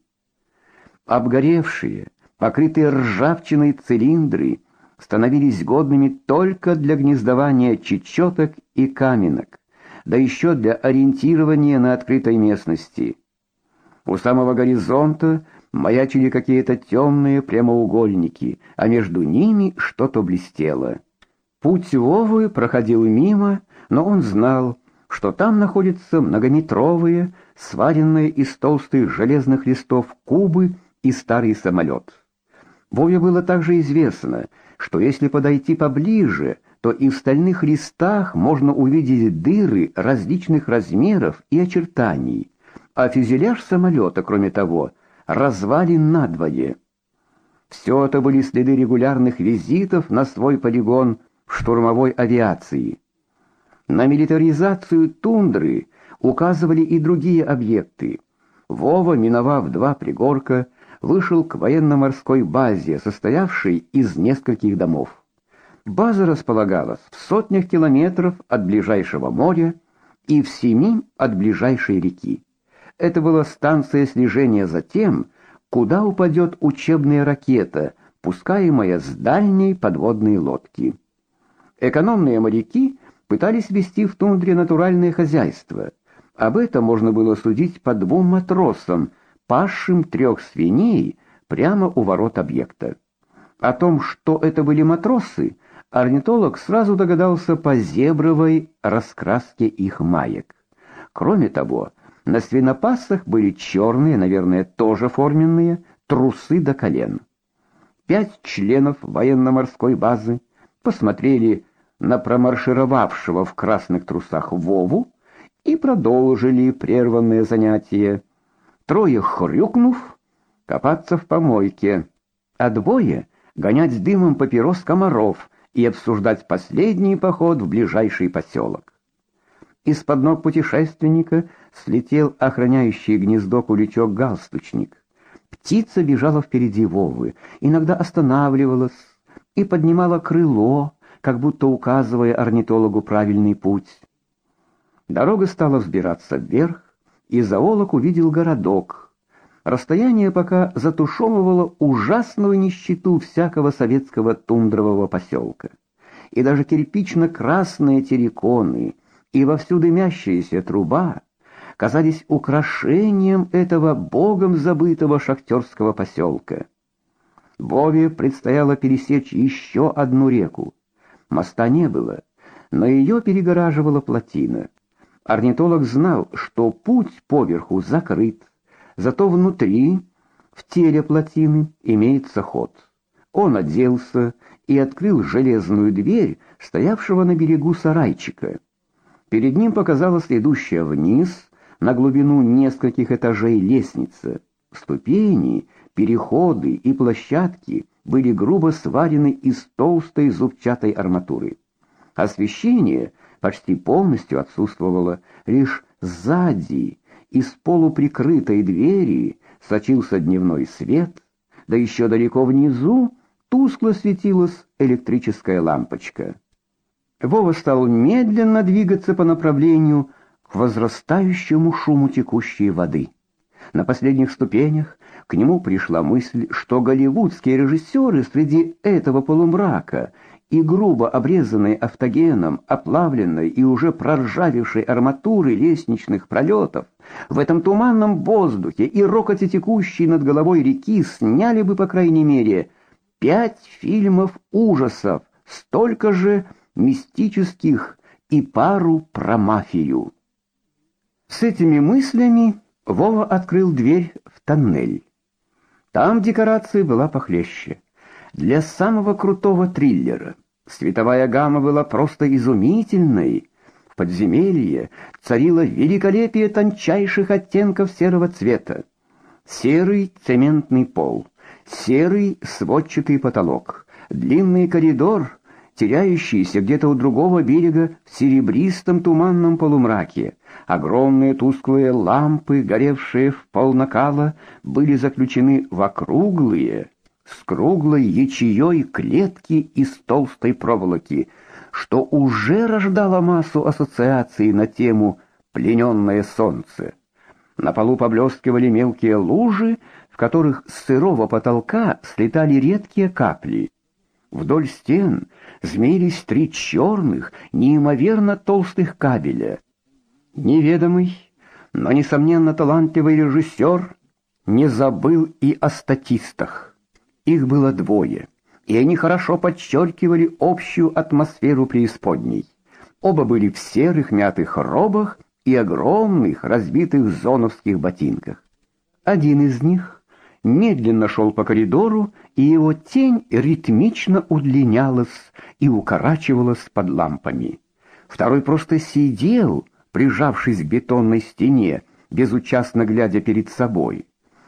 Обгоревшие, покрытые ржавчиной цилиндры становились годными только для гнездования чечеток и каменок, да еще для ориентирования на открытой местности. У самого горизонта маячили какие-то темные прямоугольники, а между ними что-то блестело. Путь Вовы проходил мимо, но он знал, что там находятся многометровые, сваренные из толстых железных листов кубы и старый самолет. Вове было также известно, что если подойти поближе, то и в стальных листах можно увидеть дыры различных размеров и очертаний, а фюзеляж самолета, кроме того, развален надвое. Все это были следы регулярных визитов на свой полигон штурмовой авиации. На милитаризацию тундры указывали и другие объекты. Вова, миновав два пригорка, вышел к военно-морской базе, состоявшей из нескольких домов. База располагалась в сотнях километров от ближайшего моря и в семи от ближайшей реки. Это была станция слежения за тем, куда упадет учебная ракета, пускаемая с дальней подводной лодки. Экономные моряки пытались вести в тундре натуральное хозяйство. Об этом можно было судить по двум матросам, пасшим трех свиней прямо у ворот объекта. О том, что это были матросы, орнитолог сразу догадался по зебровой раскраске их маек. Кроме того, на свинопасах были черные, наверное, тоже форменные, трусы до колен. Пять членов военно-морской базы посмотрели на промаршировавшего в красных трусах Вову и продолжили прерванное занятие. Трое хрюкнув, копаться в помойке, а двое гонять с дымом папирос комаров и обсуждать последний поход в ближайший поселок. Из-под ног путешественника слетел охраняющий гнездо куличок-галстучник. Птица бежала впереди Вовы, иногда останавливалась и поднимала крыло, как будто указывая орнитологу правильный путь. Дорога стала взбираться вверх, и зоолог увидел городок. Расстояние пока затушевывало ужасную нищету всякого советского тундрового поселка. И даже кирпично-красные терриконы и вовсю дымящаяся труба казались украшением этого богом забытого шахтерского поселка. Вове предстояло пересечь еще одну реку. Моста не было, но ее перегораживала плотина. Орнитолог знал, что путь поверху закрыт, зато внутри, в теле плотины, имеется ход. Он оделся и открыл железную дверь стоявшего на берегу сарайчика. Перед ним показалась идущая вниз на глубину нескольких этажей лестница. Ступени, переходы и площадки были грубо сварены из толстой зубчатой арматуры. Освещение почти полностью отсутствовало, лишь сзади из полуприкрытой двери сочился дневной свет, да еще далеко внизу тускло светилась электрическая лампочка. Вова стал медленно двигаться по направлению к возрастающему шуму текущей воды. На последних ступенях к нему пришла мысль, что голливудские режиссеры среди этого полумрака и грубо обрезанной автогеном, оплавленной и уже проржавевшей арматуры лестничных пролетов, в этом туманном воздухе и рокоте текущей над головой реки сняли бы, по крайней мере, пять фильмов ужасов, столько же мистических и пару про мафию. С этими мыслями Вова открыл дверь в тоннель. Там декорация была похлеще. Для самого крутого триллера световая гамма была просто изумительной. В подземелье царило великолепие тончайших оттенков серого цвета. Серый цементный пол, серый сводчатый потолок, длинный коридор, теряющийся где-то у другого берега в серебристом туманном полумраке. Огромные тусклые лампы, горевшие в пол накала, были заключены в округлые, с круглой ячеей клетки из толстой проволоки, что уже рождало массу ассоциаций на тему «плененное солнце». На полу поблескивали мелкие лужи, в которых с сырого потолка слетали редкие капли. Вдоль стен змеились три черных, неимоверно толстых кабеля. Неведомый, но, несомненно, талантливый режиссер не забыл и о статистах. Их было двое, и они хорошо подчеркивали общую атмосферу преисподней. Оба были в серых мятых робах и огромных разбитых зоновских ботинках. Один из них медленно шел по коридору, и его тень ритмично удлинялась и укорачивалась под лампами. Второй просто сидел, прижавшись к бетонной стене, безучастно глядя перед собой.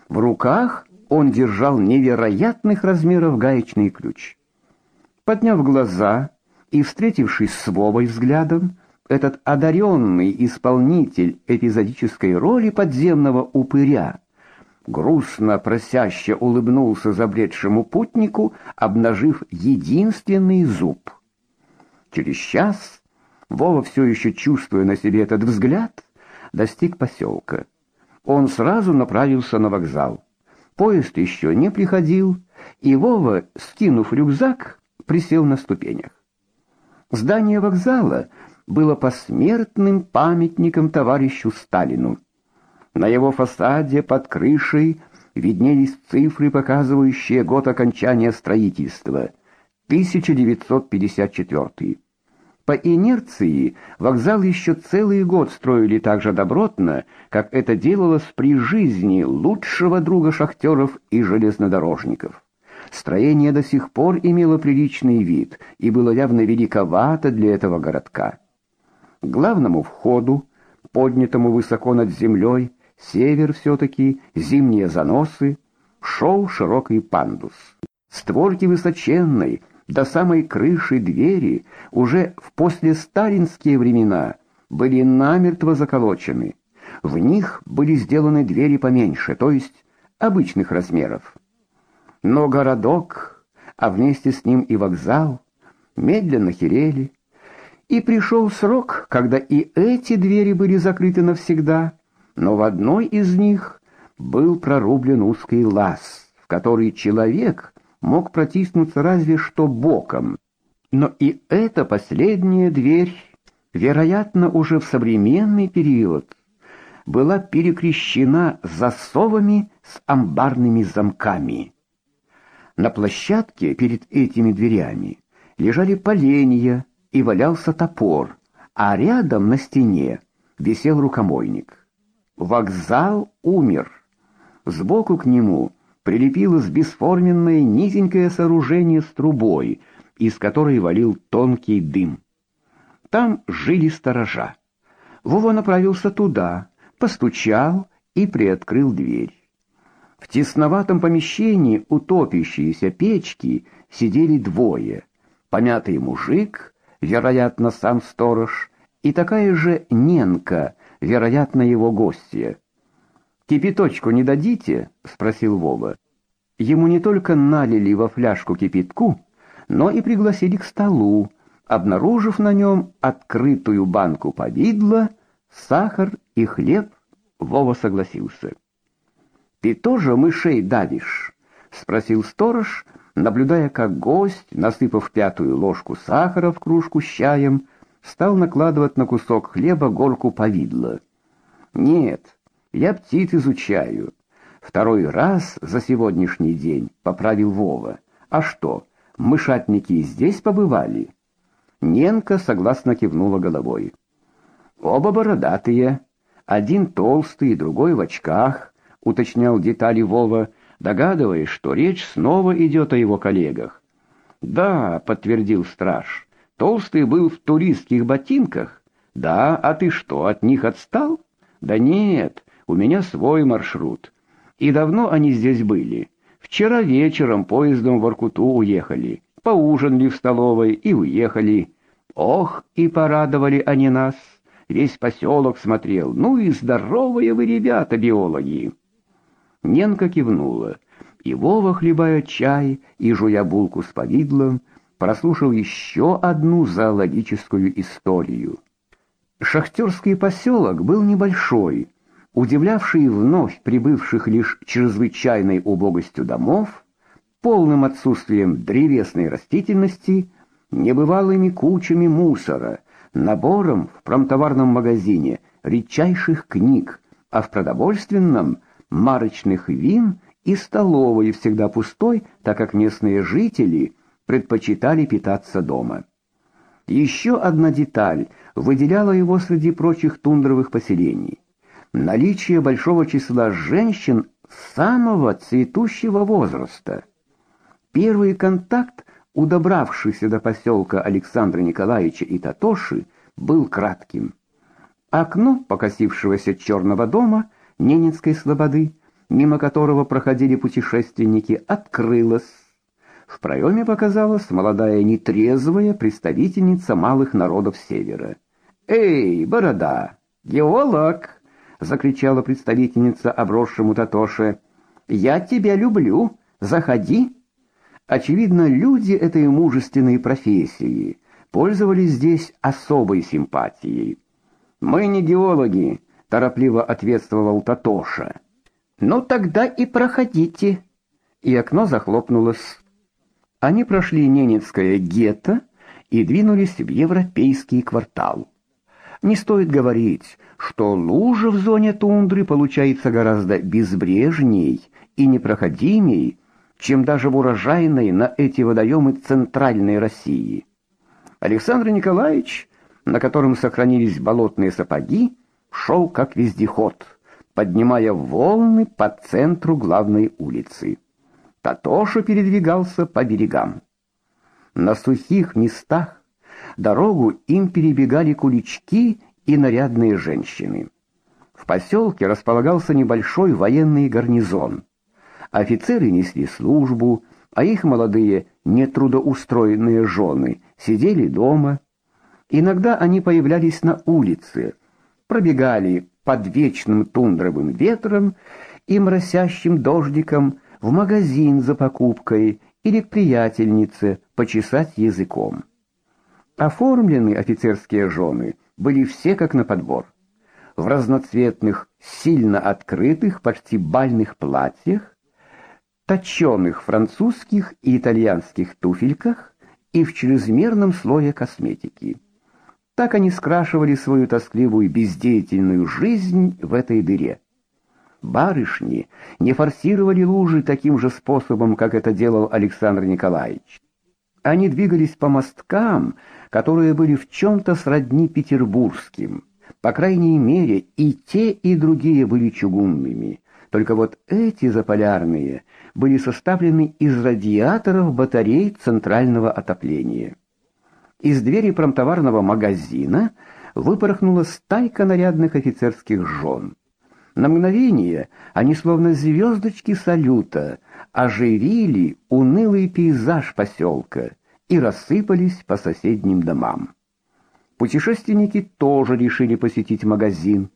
В руках он держал невероятных размеров гаечный ключ. Подняв глаза и встретившись с Вовой взглядом, этот одаренный исполнитель эпизодической роли подземного упыря грустно просяще улыбнулся забредшему путнику, обнажив единственный зуб. Через час Вова все еще чувствуя на себе этот взгляд, достиг поселка. Он сразу направился на вокзал. Поезд еще не приходил, и Вова, скинув рюкзак, присел на ступенях. Здание вокзала было посмертным памятником товарищу Сталину. На его фасаде под крышей виднелись цифры, показывающие год окончания строительства 1954. По инерции вокзал еще целый год строили так же добротно, как это делалось при жизни лучшего друга шахтеров и железнодорожников. Строение до сих пор имело приличный вид и было явно великовато для этого городка. К главному входу, поднятому высоко над землей, север все-таки, зимние заносы, шел широкий пандус. Створки высоченной, до самой крыши двери уже в послесталинские времена были намертво заколочены. В них были сделаны двери поменьше, то есть обычных размеров. Но городок, а вместе с ним и вокзал, медленно херели, и пришел срок, когда и эти двери были закрыты навсегда, но в одной из них был прорублен узкий лаз, в который человек мог протиснуться разве что боком. Но и эта последняя дверь, вероятно, уже в современный период, была перекрещена засовами с амбарными замками. На площадке перед этими дверями лежали поленья и валялся топор, а рядом на стене висел рукомойник. Вокзал умер. Сбоку к нему прилепилось бесформенное низенькое сооружение с трубой, из которой валил тонкий дым. Там жили сторожа. Вова направился туда, постучал и приоткрыл дверь. В тесноватом помещении у топящейся печки сидели двое: помятый мужик, вероятно, сам сторож, и такая же ненка, вероятно, его гостья. Кипяточку не дадите? спросил Вова. Ему не только налили во фляжку кипятку, но и пригласили к столу, обнаружив на нем открытую банку повидла, сахар и хлеб. Вова согласился. Ты тоже мышей давишь? спросил сторож, наблюдая, как гость, насыпав пятую ложку сахара в кружку с чаем, стал накладывать на кусок хлеба горку повидла. Нет, я птиц изучаю. Второй раз за сегодняшний день поправил Вова. А что, мышатники здесь побывали? Ненка согласно кивнула головой. Оба бородатые, один толстый, другой в очках, уточнял детали Вова, догадываясь, что речь снова идет о его коллегах. Да, подтвердил страж. Толстый был в туристских ботинках. Да, а ты что, от них отстал? Да нет, у меня свой маршрут. И давно они здесь были? Вчера вечером поездом в Воркуту уехали, поужинали в столовой и уехали. Ох, и порадовали они нас. Весь поселок смотрел. Ну и здоровые вы ребята, биологи. Ненка кивнула. И Вова, хлебая чай и жуя булку с повидлом, прослушал еще одну зоологическую историю. Шахтерский поселок был небольшой, удивлявший вновь прибывших лишь чрезвычайной убогостью домов, полным отсутствием древесной растительности, небывалыми кучами мусора, набором в промтоварном магазине редчайших книг, а в продовольственном марочных вин и столовой всегда пустой, так как местные жители предпочитали питаться дома. Еще одна деталь выделяла его среди прочих тундровых поселений. Наличие большого числа женщин самого цветущего возраста. Первый контакт у добравшихся до поселка Александра Николаевича и Татоши был кратким. Окно покосившегося черного дома Ненецкой слободы, мимо которого проходили путешественники, открылось. В проеме показалась молодая нетрезвая представительница малых народов севера. "Эй, борода, геолог!" закричала представительница обросшему Татоше. "Я тебя люблю. Заходи". Очевидно, люди этой мужественной профессии пользовались здесь особой симпатией. "Мы не геологи", торопливо ответствовал Татоша. "Ну тогда и проходите". И окно захлопнулось. Они прошли Ненецкое гетто и двинулись в европейский квартал. Не стоит говорить, что лужа в зоне тундры получается гораздо безбрежней и непроходимей, чем даже в урожайной на эти водоемы центральной России. Александр Николаевич, на котором сохранились болотные сапоги, шел как вездеход, поднимая волны по центру главной улицы. Татоша передвигался по берегам. На сухих местах дорогу им перебегали кулички и нарядные женщины. В поселке располагался небольшой военный гарнизон. Офицеры несли службу, а их молодые, нетрудоустроенные жены сидели дома. Иногда они появлялись на улице, пробегали под вечным тундровым ветром и моросящим дождиком в магазин за покупкой или к приятельнице почесать языком. Оформлены офицерские жены были все как на подбор. В разноцветных, сильно открытых, почти бальных платьях, точёных французских и итальянских туфельках и в чрезмерном слое косметики. Так они скрашивали свою тоскливую бездеятельную жизнь в этой дыре. Барышни не форсировали лужи таким же способом, как это делал Александр Николаевич. Они двигались по мосткам, которые были в чем то сродни петербургским. По крайней мере, и те, и другие были чугунными. Только вот эти заполярные были составлены из радиаторов батарей центрального отопления. Из двери промтоварного магазина выпорхнула стайка нарядных офицерских жен. На мгновение они словно звездочки салюта оживили унылый пейзаж поселка и рассыпались по соседним домам. Путешественники тоже решили посетить магазин.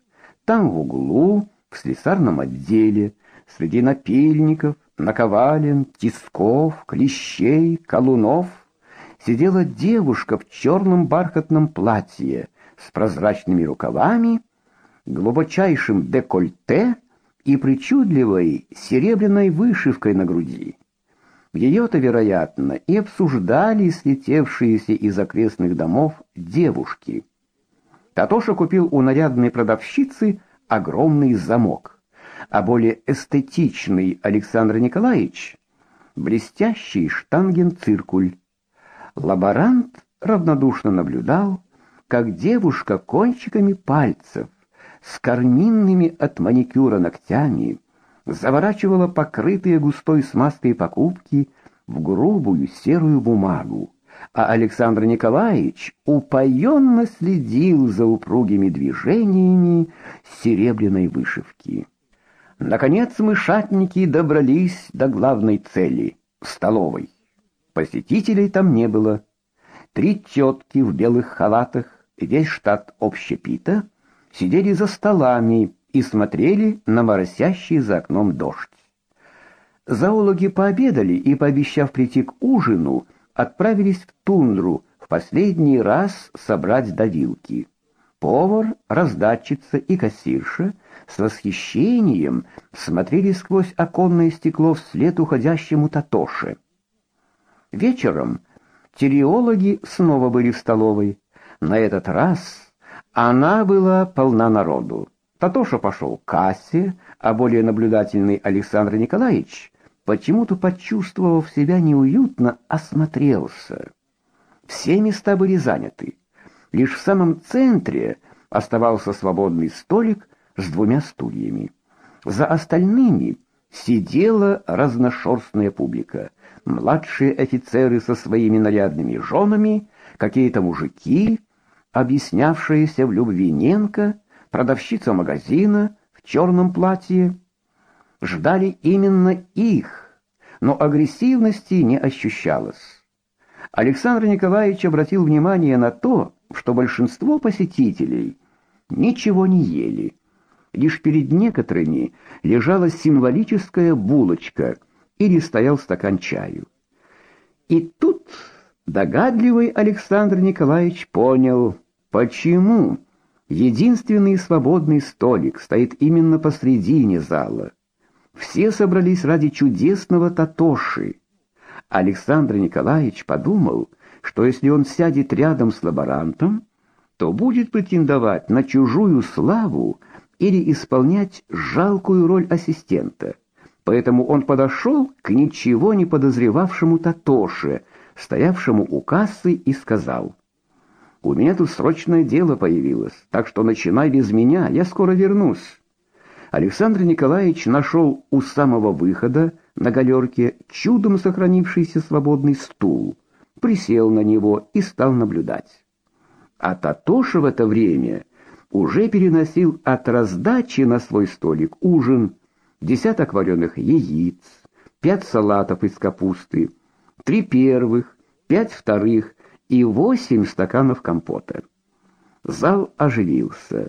Там в углу, в слесарном отделе, среди напильников, наковален, тисков, клещей, колунов сидела девушка в черном бархатном платье с прозрачными рукавами глубочайшим декольте и причудливой серебряной вышивкой на груди. Ее-то, вероятно, и обсуждали слетевшиеся из окрестных домов девушки. Татоша купил у нарядной продавщицы огромный замок, а более эстетичный Александр Николаевич блестящий штангенциркуль. Лаборант равнодушно наблюдал, как девушка кончиками пальцев с карминными от маникюра ногтями заворачивала покрытые густой смазкой покупки в грубую серую бумагу, а Александр Николаевич упоенно следил за упругими движениями серебряной вышивки. Наконец мы, шатники, добрались до главной цели — столовой. Посетителей там не было. Три тетки в белых халатах, весь штат общепита, сидели за столами и смотрели на моросящий за окном дождь. Зоологи пообедали и, пообещав прийти к ужину, отправились в тундру в последний раз собрать давилки. Повар, раздатчица и кассирша с восхищением смотрели сквозь оконное стекло вслед уходящему Татоше. Вечером телеологи снова были в столовой. На этот раз она была полна народу. Татоша пошел к кассе, а более наблюдательный Александр Николаевич, почему-то почувствовав себя неуютно, осмотрелся. Все места были заняты. Лишь в самом центре оставался свободный столик с двумя стульями. За остальными сидела разношерстная публика. Младшие офицеры со своими нарядными женами, какие-то мужики, объяснявшиеся в любви Ненка, продавщица магазина в черном платье. Ждали именно их, но агрессивности не ощущалось. Александр Николаевич обратил внимание на то, что большинство посетителей ничего не ели. Лишь перед некоторыми лежала символическая булочка или стоял стакан чаю. И тут догадливый Александр Николаевич понял, почему единственный свободный столик стоит именно посредине зала. Все собрались ради чудесного Татоши. Александр Николаевич подумал, что если он сядет рядом с лаборантом, то будет претендовать на чужую славу или исполнять жалкую роль ассистента. Поэтому он подошел к ничего не подозревавшему Татоше, стоявшему у кассы, и сказал: "У меня тут срочное дело появилось, так что начинай без меня, я скоро вернусь". Александр Николаевич нашел у самого выхода на галерке чудом сохранившийся свободный стул, присел на него и стал наблюдать. А Татоша в это время уже переносил от раздачи на свой столик ужин, десяток вареных яиц, пять салатов из капусты, три первых, пять вторых и восемь стаканов компота. Зал оживился.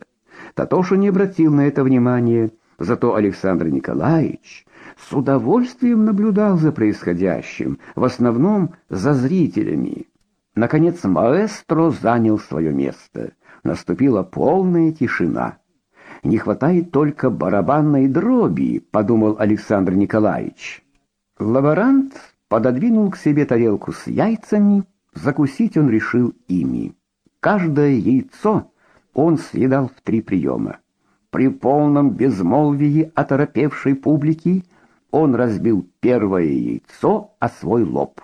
Татоша не обратил на это внимания, зато Александр Николаевич с удовольствием наблюдал за происходящим, в основном за зрителями. Наконец маэстро занял свое место. Наступила полная тишина. Не хватает только барабанной дроби, подумал Александр Николаевич. Лаборант пододвинул к себе тарелку с яйцами, закусить он решил ими. Каждое яйцо он съедал в три приема. При полном безмолвии оторопевшей публики он разбил первое яйцо о свой лоб.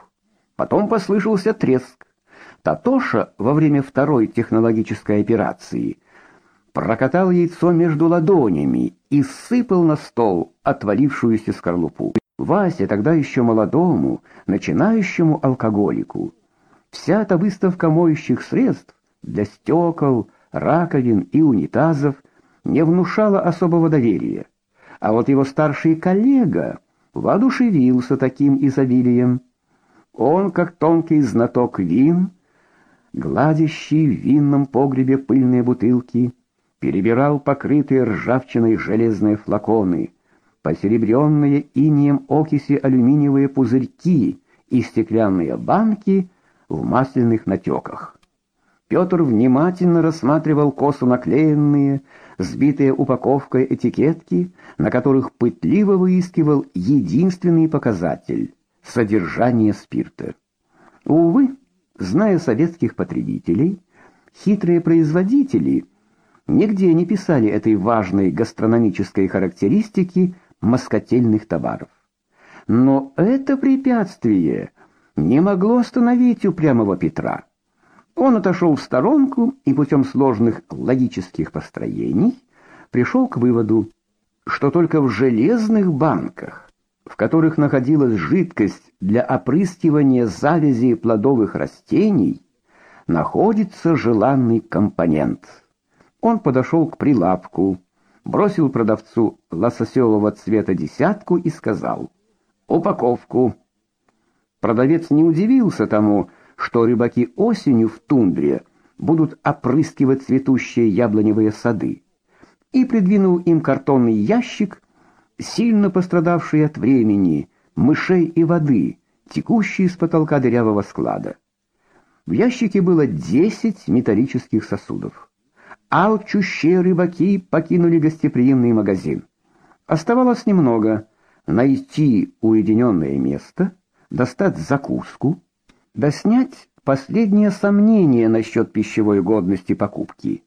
Потом послышался треск. Татоша во время второй технологической операции прокатал яйцо между ладонями и сыпал на стол отвалившуюся скорлупу. Вася тогда еще молодому, начинающему алкоголику. Вся эта выставка моющих средств для стекол, раковин и унитазов не внушала особого доверия. А вот его старший коллега воодушевился таким изобилием. Он, как тонкий знаток вин, гладящий в винном погребе пыльные бутылки, перебирал покрытые ржавчиной железные флаконы, посеребренные инеем окиси алюминиевые пузырьки и стеклянные банки в масляных натеках. Петр внимательно рассматривал косо наклеенные, сбитые упаковкой этикетки, на которых пытливо выискивал единственный показатель содержание спирта. Увы, Зная советских потребителей, хитрые производители нигде не писали этой важной гастрономической характеристики москотельных товаров. Но это препятствие не могло остановить упрямого Петра. Он отошел в сторонку и путем сложных логических построений пришел к выводу, что только в железных банках в которых находилась жидкость для опрыскивания завязей плодовых растений, находится желанный компонент. Он подошел к прилавку, бросил продавцу лососевого цвета десятку и сказал «Упаковку». Продавец не удивился тому, что рыбаки осенью в тундре будут опрыскивать цветущие яблоневые сады, и придвинул им картонный ящик, сильно пострадавший от времени, мышей и воды, текущей с потолка дырявого склада. В ящике было десять металлических сосудов. Алчущие рыбаки покинули гостеприимный магазин. Оставалось немного найти уединенное место, достать закуску, да снять последние сомнения насчет пищевой годности покупки.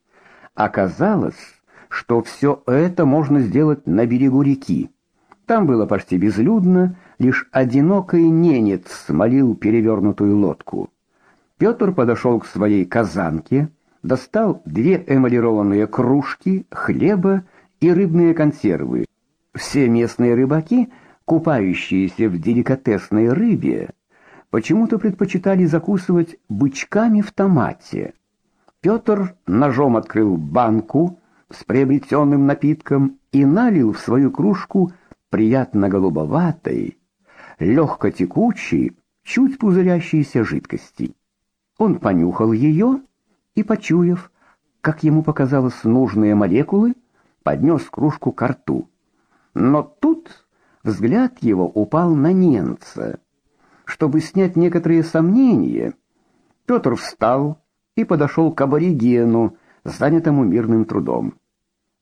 Оказалось, что все это можно сделать на берегу реки. Там было почти безлюдно, лишь одинокий ненец молил перевернутую лодку. Петр подошел к своей казанке, достал две эмалированные кружки, хлеба и рыбные консервы. Все местные рыбаки, купающиеся в деликатесной рыбе, почему-то предпочитали закусывать бычками в томате. Петр ножом открыл банку с приобретенным напитком и налил в свою кружку приятно голубоватой, легко текучей, чуть пузырящейся жидкости. Он понюхал ее и, почуяв, как ему показалось, нужные молекулы, поднес кружку к рту. Но тут взгляд его упал на немца. Чтобы снять некоторые сомнения, Петр встал и подошел к аборигену, занятому мирным трудом.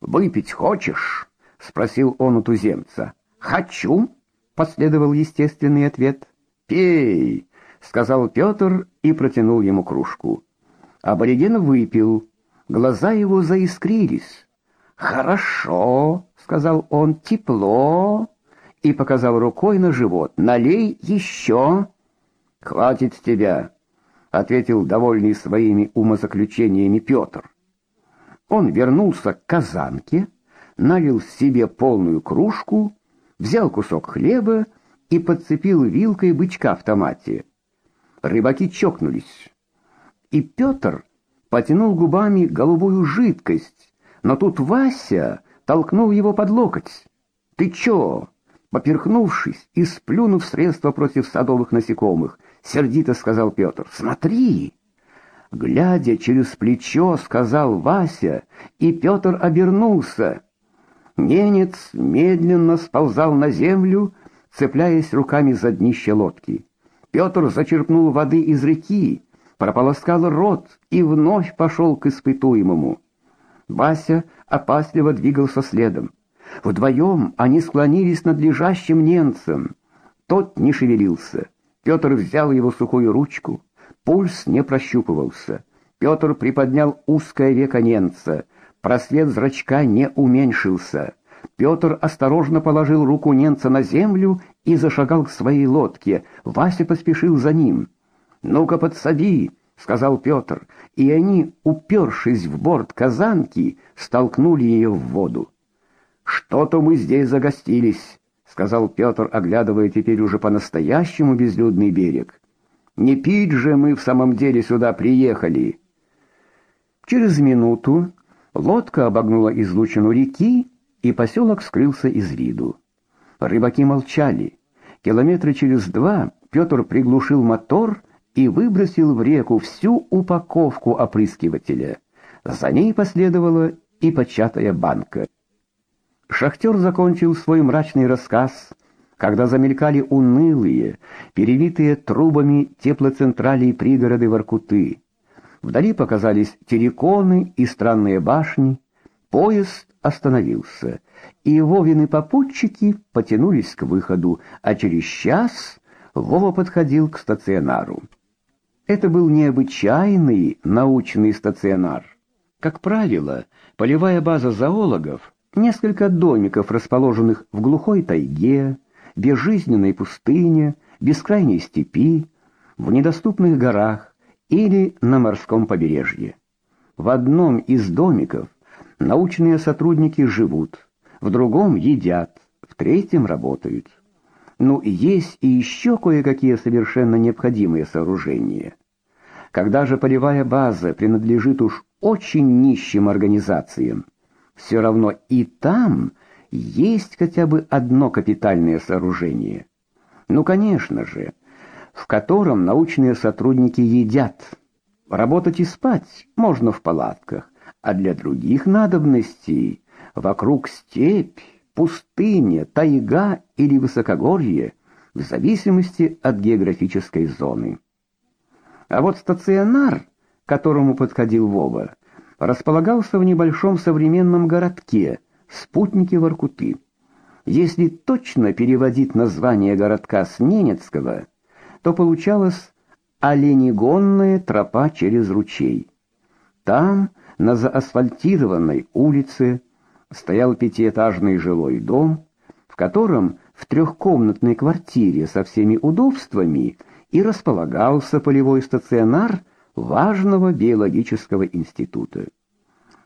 «Выпить хочешь?» — спросил он у туземца. «Хочу», — последовал естественный ответ. «Пей», — сказал Петр и протянул ему кружку. Абориген выпил. Глаза его заискрились. «Хорошо», — сказал он, — «тепло», и показал рукой на живот. «Налей еще». «Хватит с тебя», — ответил довольный своими умозаключениями Петр. Он вернулся к казанке, налил себе полную кружку, взял кусок хлеба и подцепил вилкой бычка в томате. Рыбаки чокнулись. И Петр потянул губами голубую жидкость, но тут Вася толкнул его под локоть. «Ты чё?» Поперхнувшись и сплюнув средства против садовых насекомых, сердито сказал Петр. «Смотри!» Глядя через плечо, сказал Вася, и Петр обернулся. Ненец медленно сползал на землю, цепляясь руками за днище лодки. Петр зачерпнул воды из реки, прополоскал рот и вновь пошел к испытуемому. Вася опасливо двигался следом. Вдвоем они склонились над лежащим немцем. Тот не шевелился. Петр взял его сухую ручку. Пульс не прощупывался. Петр приподнял узкое веко немца. Просвет зрачка не уменьшился. Петр осторожно положил руку немца на землю и зашагал к своей лодке. Вася поспешил за ним. «Ну-ка, подсади!» — сказал Петр, и они, упершись в борт казанки, столкнули ее в воду. «Что-то мы здесь загостились», — сказал Петр, оглядывая теперь уже по-настоящему безлюдный берег. «Не пить же мы в самом деле сюда приехали». Через минуту лодка обогнула излучину реки, и поселок скрылся из виду. Рыбаки молчали. Километра через два Петр приглушил мотор и выбросил в реку всю упаковку опрыскивателя. За ней последовала и початая банка. Шахтер закончил свой мрачный рассказ, когда замелькали унылые, перевитые трубами теплоцентралей пригороды Воркуты. Вдали показались терриконы и странные башни. Поезд остановился, и Вовины попутчики потянулись к выходу, а через час Вова подходил к стационару. Это был необычайный научный стационар. Как правило, полевая база зоологов — несколько домиков, расположенных в глухой тайге, безжизненной пустыне, бескрайней степи, в недоступных горах или на морском побережье. В одном из домиков Научные сотрудники живут, в другом едят, в третьем работают. Ну, есть и еще кое-какие совершенно необходимые сооружения. Когда же полевая база принадлежит уж очень нищим организациям, все равно и там есть хотя бы одно капитальное сооружение. Ну, конечно же, в котором научные сотрудники едят. Работать и спать можно в палатках, а для других надобностей вокруг степь, пустыня, тайга или высокогорье, в зависимости от географической зоны. А вот стационар, к которому подходил Вова, располагался в небольшом современном городке, спутнике Воркуты. Если точно переводить название городка с ненецкого, то получалось оленегонная тропа через ручей. Там, на заасфальтированной улице, стоял пятиэтажный жилой дом, в котором в трехкомнатной квартире со всеми удобствами и располагался полевой стационар важного биологического института.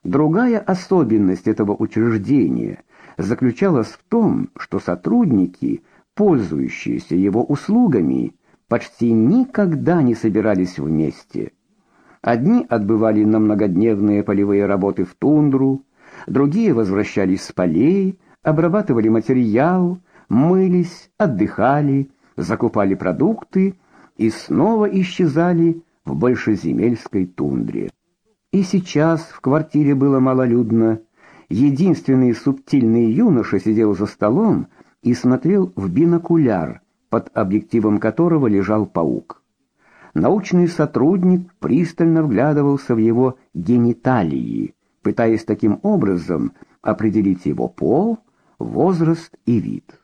Другая особенность этого учреждения заключалась в том, что сотрудники, пользующиеся его услугами, почти никогда не собирались вместе. Одни отбывали на многодневные полевые работы в тундру, другие возвращались с полей, обрабатывали материал, мылись, отдыхали, закупали продукты и снова исчезали в большеземельской тундре. И сейчас в квартире было малолюдно. Единственный субтильный юноша сидел за столом и смотрел в бинокуляр, под объективом которого лежал паук. Научный сотрудник пристально вглядывался в его гениталии, пытаясь таким образом определить его пол, возраст и вид.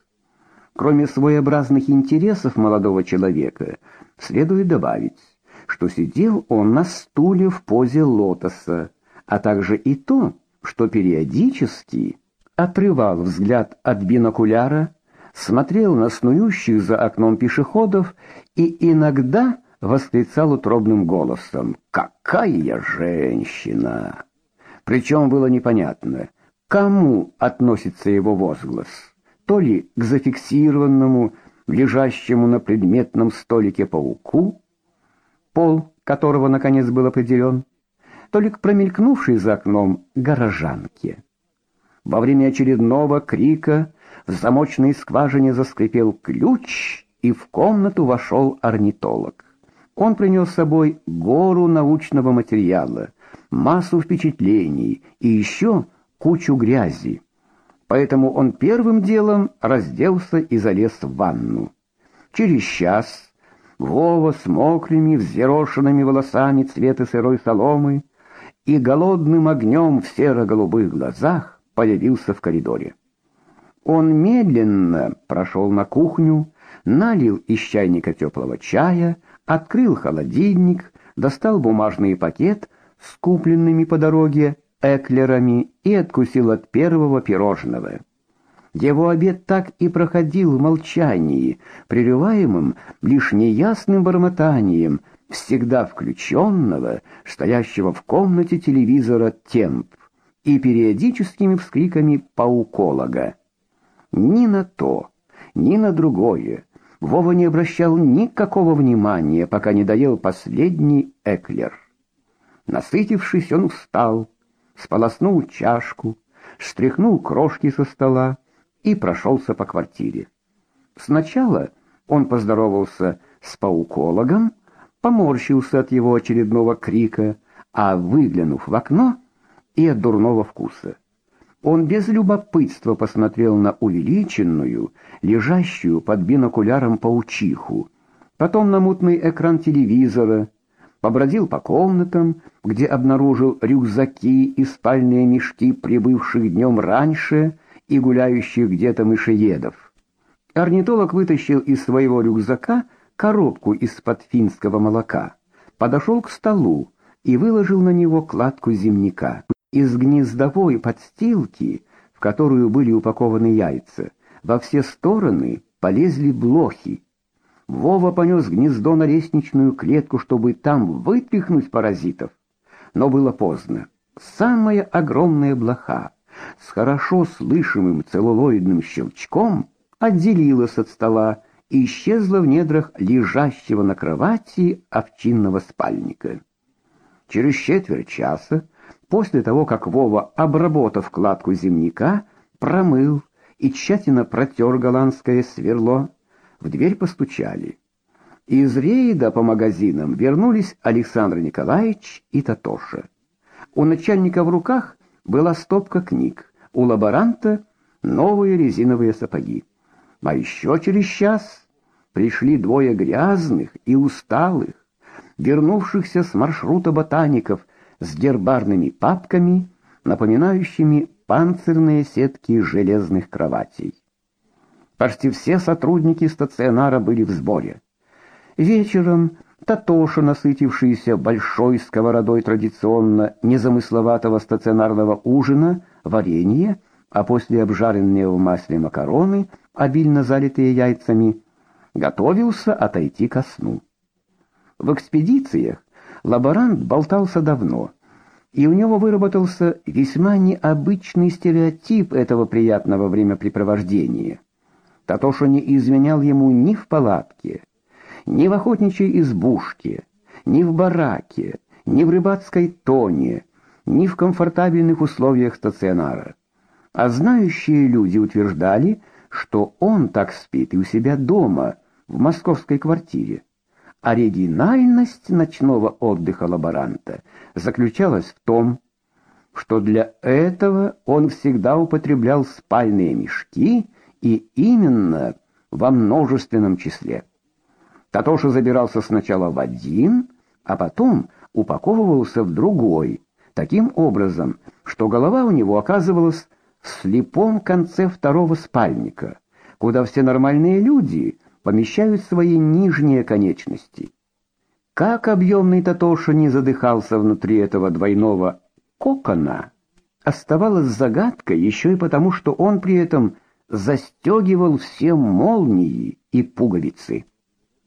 Кроме своеобразных интересов молодого человека, следует добавить, что сидел он на стуле в позе лотоса, а также и то, что периодически отрывал взгляд от бинокуляра, смотрел на снующих за окном пешеходов и иногда восклицал утробным голосом: "Какая женщина!" Причем было непонятно, кому относится его возглас: то ли к зафиксированному, лежащему на предметном столике пауку, пол которого наконец был определен, то ли к промелькнувшей за окном горожанке. Во время очередного крика в замочной скважине заскрипел ключ, и в комнату вошел орнитолог. Он принес с собой гору научного материала, массу впечатлений и еще кучу грязи. Поэтому он первым делом разделся и залез в ванну. Через час Вова с мокрыми, взъерошенными волосами цвета сырой соломы и голодным огнем в серо-голубых глазах появился в коридоре. Он медленно прошел на кухню, налил из чайника теплого чая, открыл холодильник, достал бумажный пакет с купленными по дороге эклерами и откусил от первого пирожного. Его обед так и проходил в молчании, прерываемым лишь неясным бормотанием всегда включенного, стоящего в комнате телевизора темп и периодическими вскриками пауколога. Ни на то, ни на другое Вова не обращал никакого внимания, пока не доел последний эклер. Насытившись, он встал, сполоснул чашку, стряхнул крошки со стола и прошелся по квартире. Сначала он поздоровался с паукологом, поморщился от его очередного крика, а выглянув в окно и от дурного вкуса. Он без любопытства посмотрел на увеличенную, лежащую под бинокуляром паучиху, потом на мутный экран телевизора, побродил по комнатам, где обнаружил рюкзаки и спальные мешки прибывших днем раньше и гуляющих где-то мышеедов. Орнитолог вытащил из своего рюкзака коробку из-под финского молока, подошел к столу и выложил на него кладку зимника. Из гнездовой подстилки, в которую были упакованы яйца, во все стороны полезли блохи. Вова понес гнездо на лестничную клетку, чтобы там вытряхнуть паразитов. Но было поздно. Самая огромная блоха с хорошо слышимым целлулоидным щелчком отделилась от стола и исчезла в недрах лежащего на кровати овчинного спальника. Через четверть часа После того, как Вова, обработав кладку зимника, промыл и тщательно протер голландское сверло, в дверь постучали. Из рейда по магазинам вернулись Александр Николаевич и Татоша. У начальника в руках была стопка книг, у лаборанта новые резиновые сапоги. А еще через час пришли двое грязных и усталых, вернувшихся с маршрута ботаников с гербарными папками, напоминающими панцирные сетки железных кроватей. Почти все сотрудники стационара были в сборе. Вечером Татоша, насытившийся большой сковородой традиционно незамысловатого стационарного ужина, варенье, а после обжаренные в масле макароны, обильно залитые яйцами, готовился отойти ко сну. В экспедициях лаборант болтался давно, и у него выработался весьма необычный стереотип этого приятного времяпрепровождения. Татоша не изменял ему ни в палатке, ни в охотничьей избушке, ни в бараке, ни в рыбацкой тоне, ни в комфортабельных условиях стационара. А знающие люди утверждали, что он так спит и у себя дома, в московской квартире. Оригинальность ночного отдыха лаборанта заключалась в том, что для этого он всегда употреблял спальные мешки и именно во множественном числе. Татоша забирался сначала в один, а потом упаковывался в другой, таким образом, что голова у него оказывалась в слепом конце второго спальника, куда все нормальные люди помещают свои нижние конечности. Как объемный Татоша не задыхался внутри этого двойного кокона, оставалось загадкой еще и потому, что он при этом застегивал все молнии и пуговицы.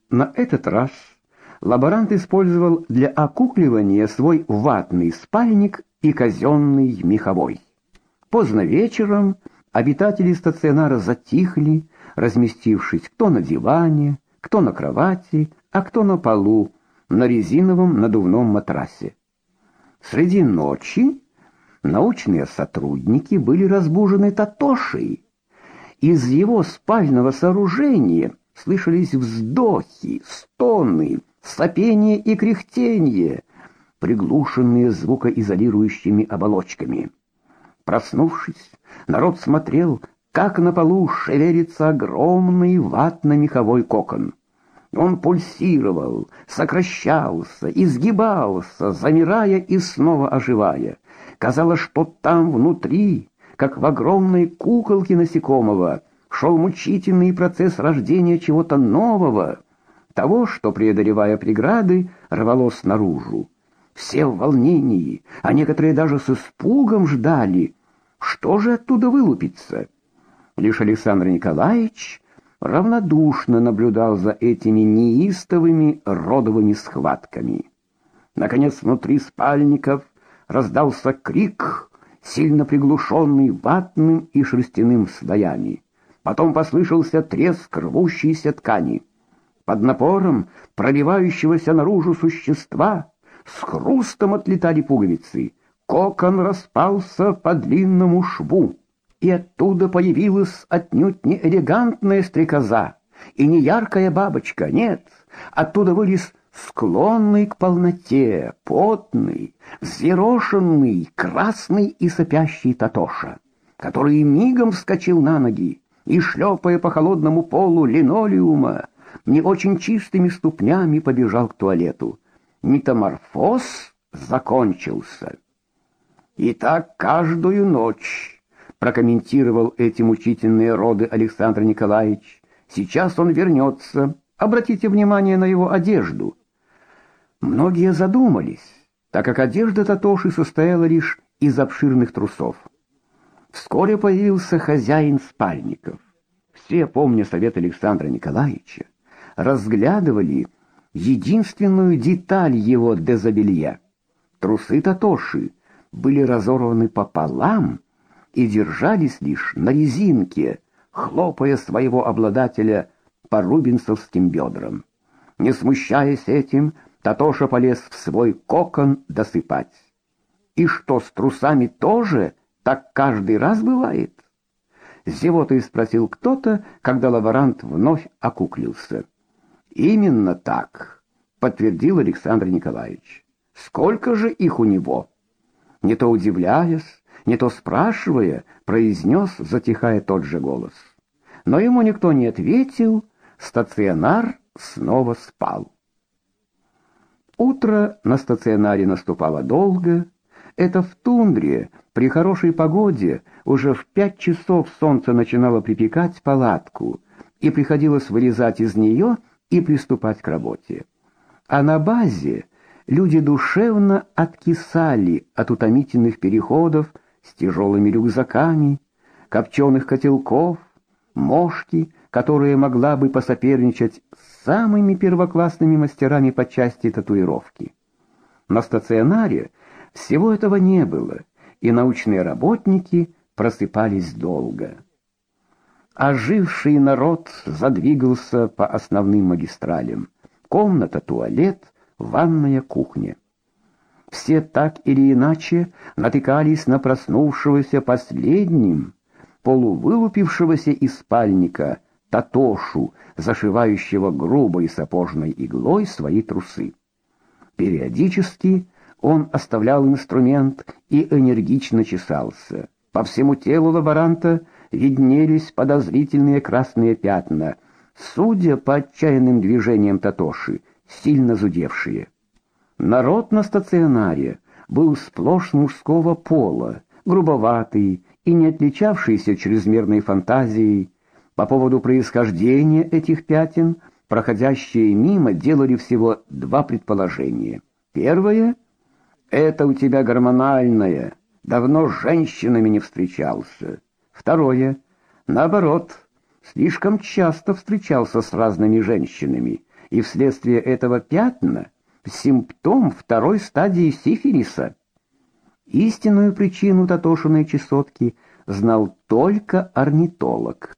На этот раз лаборант использовал для окукливания свой ватный спальник и казенный меховой. Поздно вечером обитатели стационара затихли, разместившись кто на диване, кто на кровати, а кто на полу, на резиновом надувном матрасе. Среди ночи научные сотрудники были разбужены Татошей. Из его спального сооружения слышались вздохи, стоны, сопение и кряхтение, приглушенные звукоизолирующими оболочками. Проснувшись, народ смотрел, как на полу шевелится огромный ватно-меховой кокон. Он пульсировал, сокращался, изгибался, замирая и снова оживая. Казалось, что там внутри, как в огромной куколке насекомого, шел мучительный процесс рождения чего-то нового, того, что, преодолевая преграды, рвалось наружу. Все в волнении, а некоторые даже с испугом ждали, что же оттуда вылупится. Лишь Александр Николаевич равнодушно наблюдал за этими неистовыми родовыми схватками. Наконец, внутри спальников раздался крик, сильно приглушенный ватным и шерстяным слоями. Потом послышался треск рвущейся ткани. Под напором пробивающегося наружу существа с хрустом отлетали пуговицы. Кокон распался по длинному шву, и оттуда появилась отнюдь не элегантная стрекоза и не яркая бабочка, нет, оттуда вылез склонный к полноте, потный, взъерошенный, красный и сопящий Татоша, который мигом вскочил на ноги и, шлепая по холодному полу линолеума, не очень чистыми ступнями побежал к туалету. Метаморфоз закончился. И так каждую ночь прокомментировал эти мучительные роды Александр Николаевич. Сейчас он вернется. Обратите внимание на его одежду. Многие задумались, так как одежда Татоши состояла лишь из обширных трусов. Вскоре появился хозяин спальников. Все, помня совет Александра Николаевича, разглядывали единственную деталь его дезобелья. Трусы Татоши были разорваны пополам и держались лишь на резинке, хлопая своего обладателя по рубинсовским бедрам. Не смущаясь этим, Татоша полез в свой кокон досыпать. И что, с трусами тоже так каждый раз бывает? Зевотой спросил кто-то, когда лаборант вновь окуклился. Именно так, подтвердил Александр Николаевич. Сколько же их у него? Не то удивляясь, не то спрашивая, произнес, затихая тот же голос. Но ему никто не ответил, стационар снова спал. Утро на стационаре наступало долго. Это в тундре, при хорошей погоде, уже в пять часов солнце начинало припекать палатку, и приходилось вылезать из нее и приступать к работе. А на базе люди душевно откисали от утомительных переходов с тяжелыми рюкзаками, копченых котелков, мошки, которая могла бы посоперничать с самыми первоклассными мастерами по части татуировки. На стационаре всего этого не было, и научные работники просыпались долго. Оживший народ задвигался по основным магистралям. Комната, туалет, ванная, кухня. Все так или иначе натыкались на проснувшегося последним, полувылупившегося из спальника Татошу, зашивающего грубой сапожной иглой свои трусы. Периодически он оставлял инструмент и энергично чесался. По всему телу лаборанта виднелись подозрительные красные пятна, судя по отчаянным движениям Татоши, сильно зудевшие. Народ на стационаре был сплошь мужского пола, грубоватый и не отличавшийся чрезмерной фантазией. По поводу происхождения этих пятен проходящие мимо делали всего два предположения. Первое это у тебя гормональное, давно с женщинами не встречался. Второе наоборот, слишком часто встречался с разными женщинами, и вследствие этого пятна симптом второй стадии сифилиса. Истинную причину Татошиной чесотки знал только орнитолог.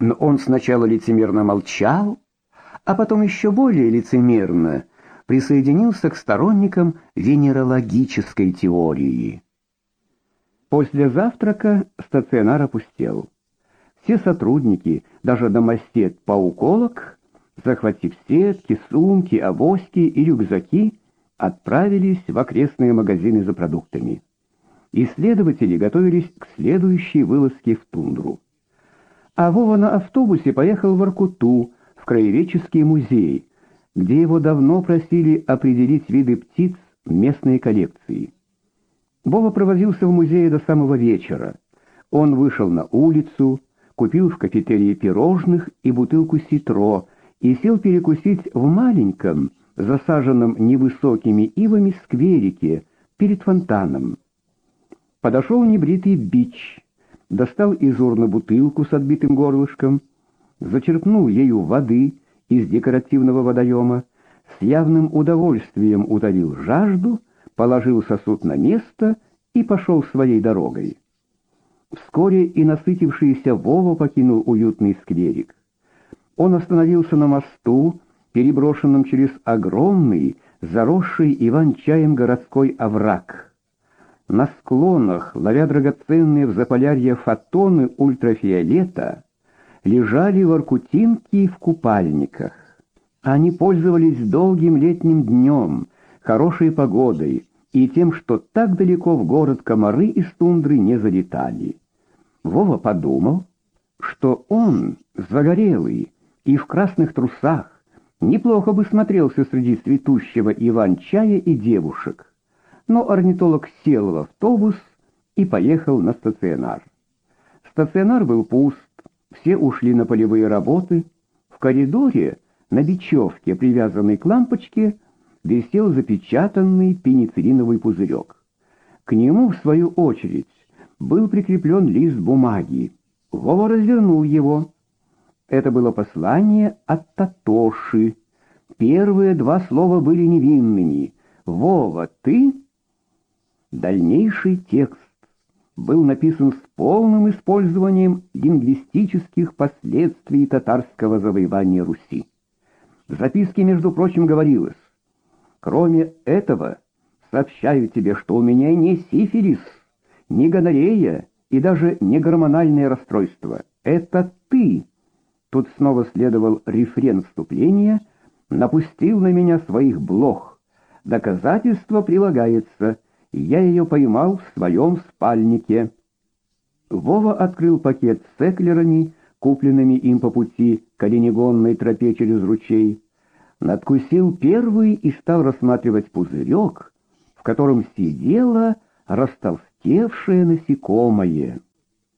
Но он сначала лицемерно молчал, а потом еще более лицемерно присоединился к сторонникам венерологической теории. После завтрака стационар опустел. Все сотрудники, даже домостед-пауколог, захватив сетки, сумки, авоськи и рюкзаки, отправились в окрестные магазины за продуктами. Исследователи готовились к следующей вылазке в тундру. А Вова на автобусе поехал в Аркуту, в краеведческий музей, где его давно просили определить виды птиц местной коллекции. Вова провозился в музее до самого вечера. Он вышел на улицу, купил в кафетерии пирожных и бутылку ситро, и сел перекусить в маленьком, засаженном невысокими ивами скверике перед фонтаном. Подошел небритый бич, достал из урны бутылку с отбитым горлышком, зачерпнул ею воды из декоративного водоема, с явным удовольствием утолил жажду, положил сосуд на место и пошел своей дорогой. Вскоре и насытившийся Вова покинул уютный скверик. Он остановился на мосту, переброшенном через огромный, заросший иван-чаем городской овраг. На склонах, ловя драгоценные в заполярье фотоны ультрафиолета, лежали воркутинки в купальниках. Они пользовались долгим летним днем, хорошей погодой и тем, что так далеко в город комары из тундры не залетали. Вова подумал, что он загорелый, и в красных трусах неплохо бы смотрелся среди цветущего иван-чая и девушек. Но орнитолог сел в автобус и поехал на стационар. Стационар был пуст, все ушли на полевые работы. В коридоре на бечевке, привязанной к лампочке, висел запечатанный пенициллиновый пузырек. К нему, в свою очередь, был прикреплен лист бумаги. Вова развернул его. Это было послание от Татоши. Первые два слова были невинными. «Вова, ты?» Дальнейший текст был написан с полным использованием лингвистических последствий татарского завоевания Руси. В записке, между прочим, говорилось, «Кроме этого, Сообщаю тебе, что у меня не сифилис, не гонорея и даже не гормональное расстройство. Это ты. Тут снова следовал рефрен вступления, напустил на меня своих блох. Доказательство прилагается. Я ее поймал в своем спальнике. Вова открыл пакет с эклерами, купленными им по пути к оленегонной тропе через ручей, надкусил первый и стал рассматривать пузырек, в котором сидело растолстевшее насекомое —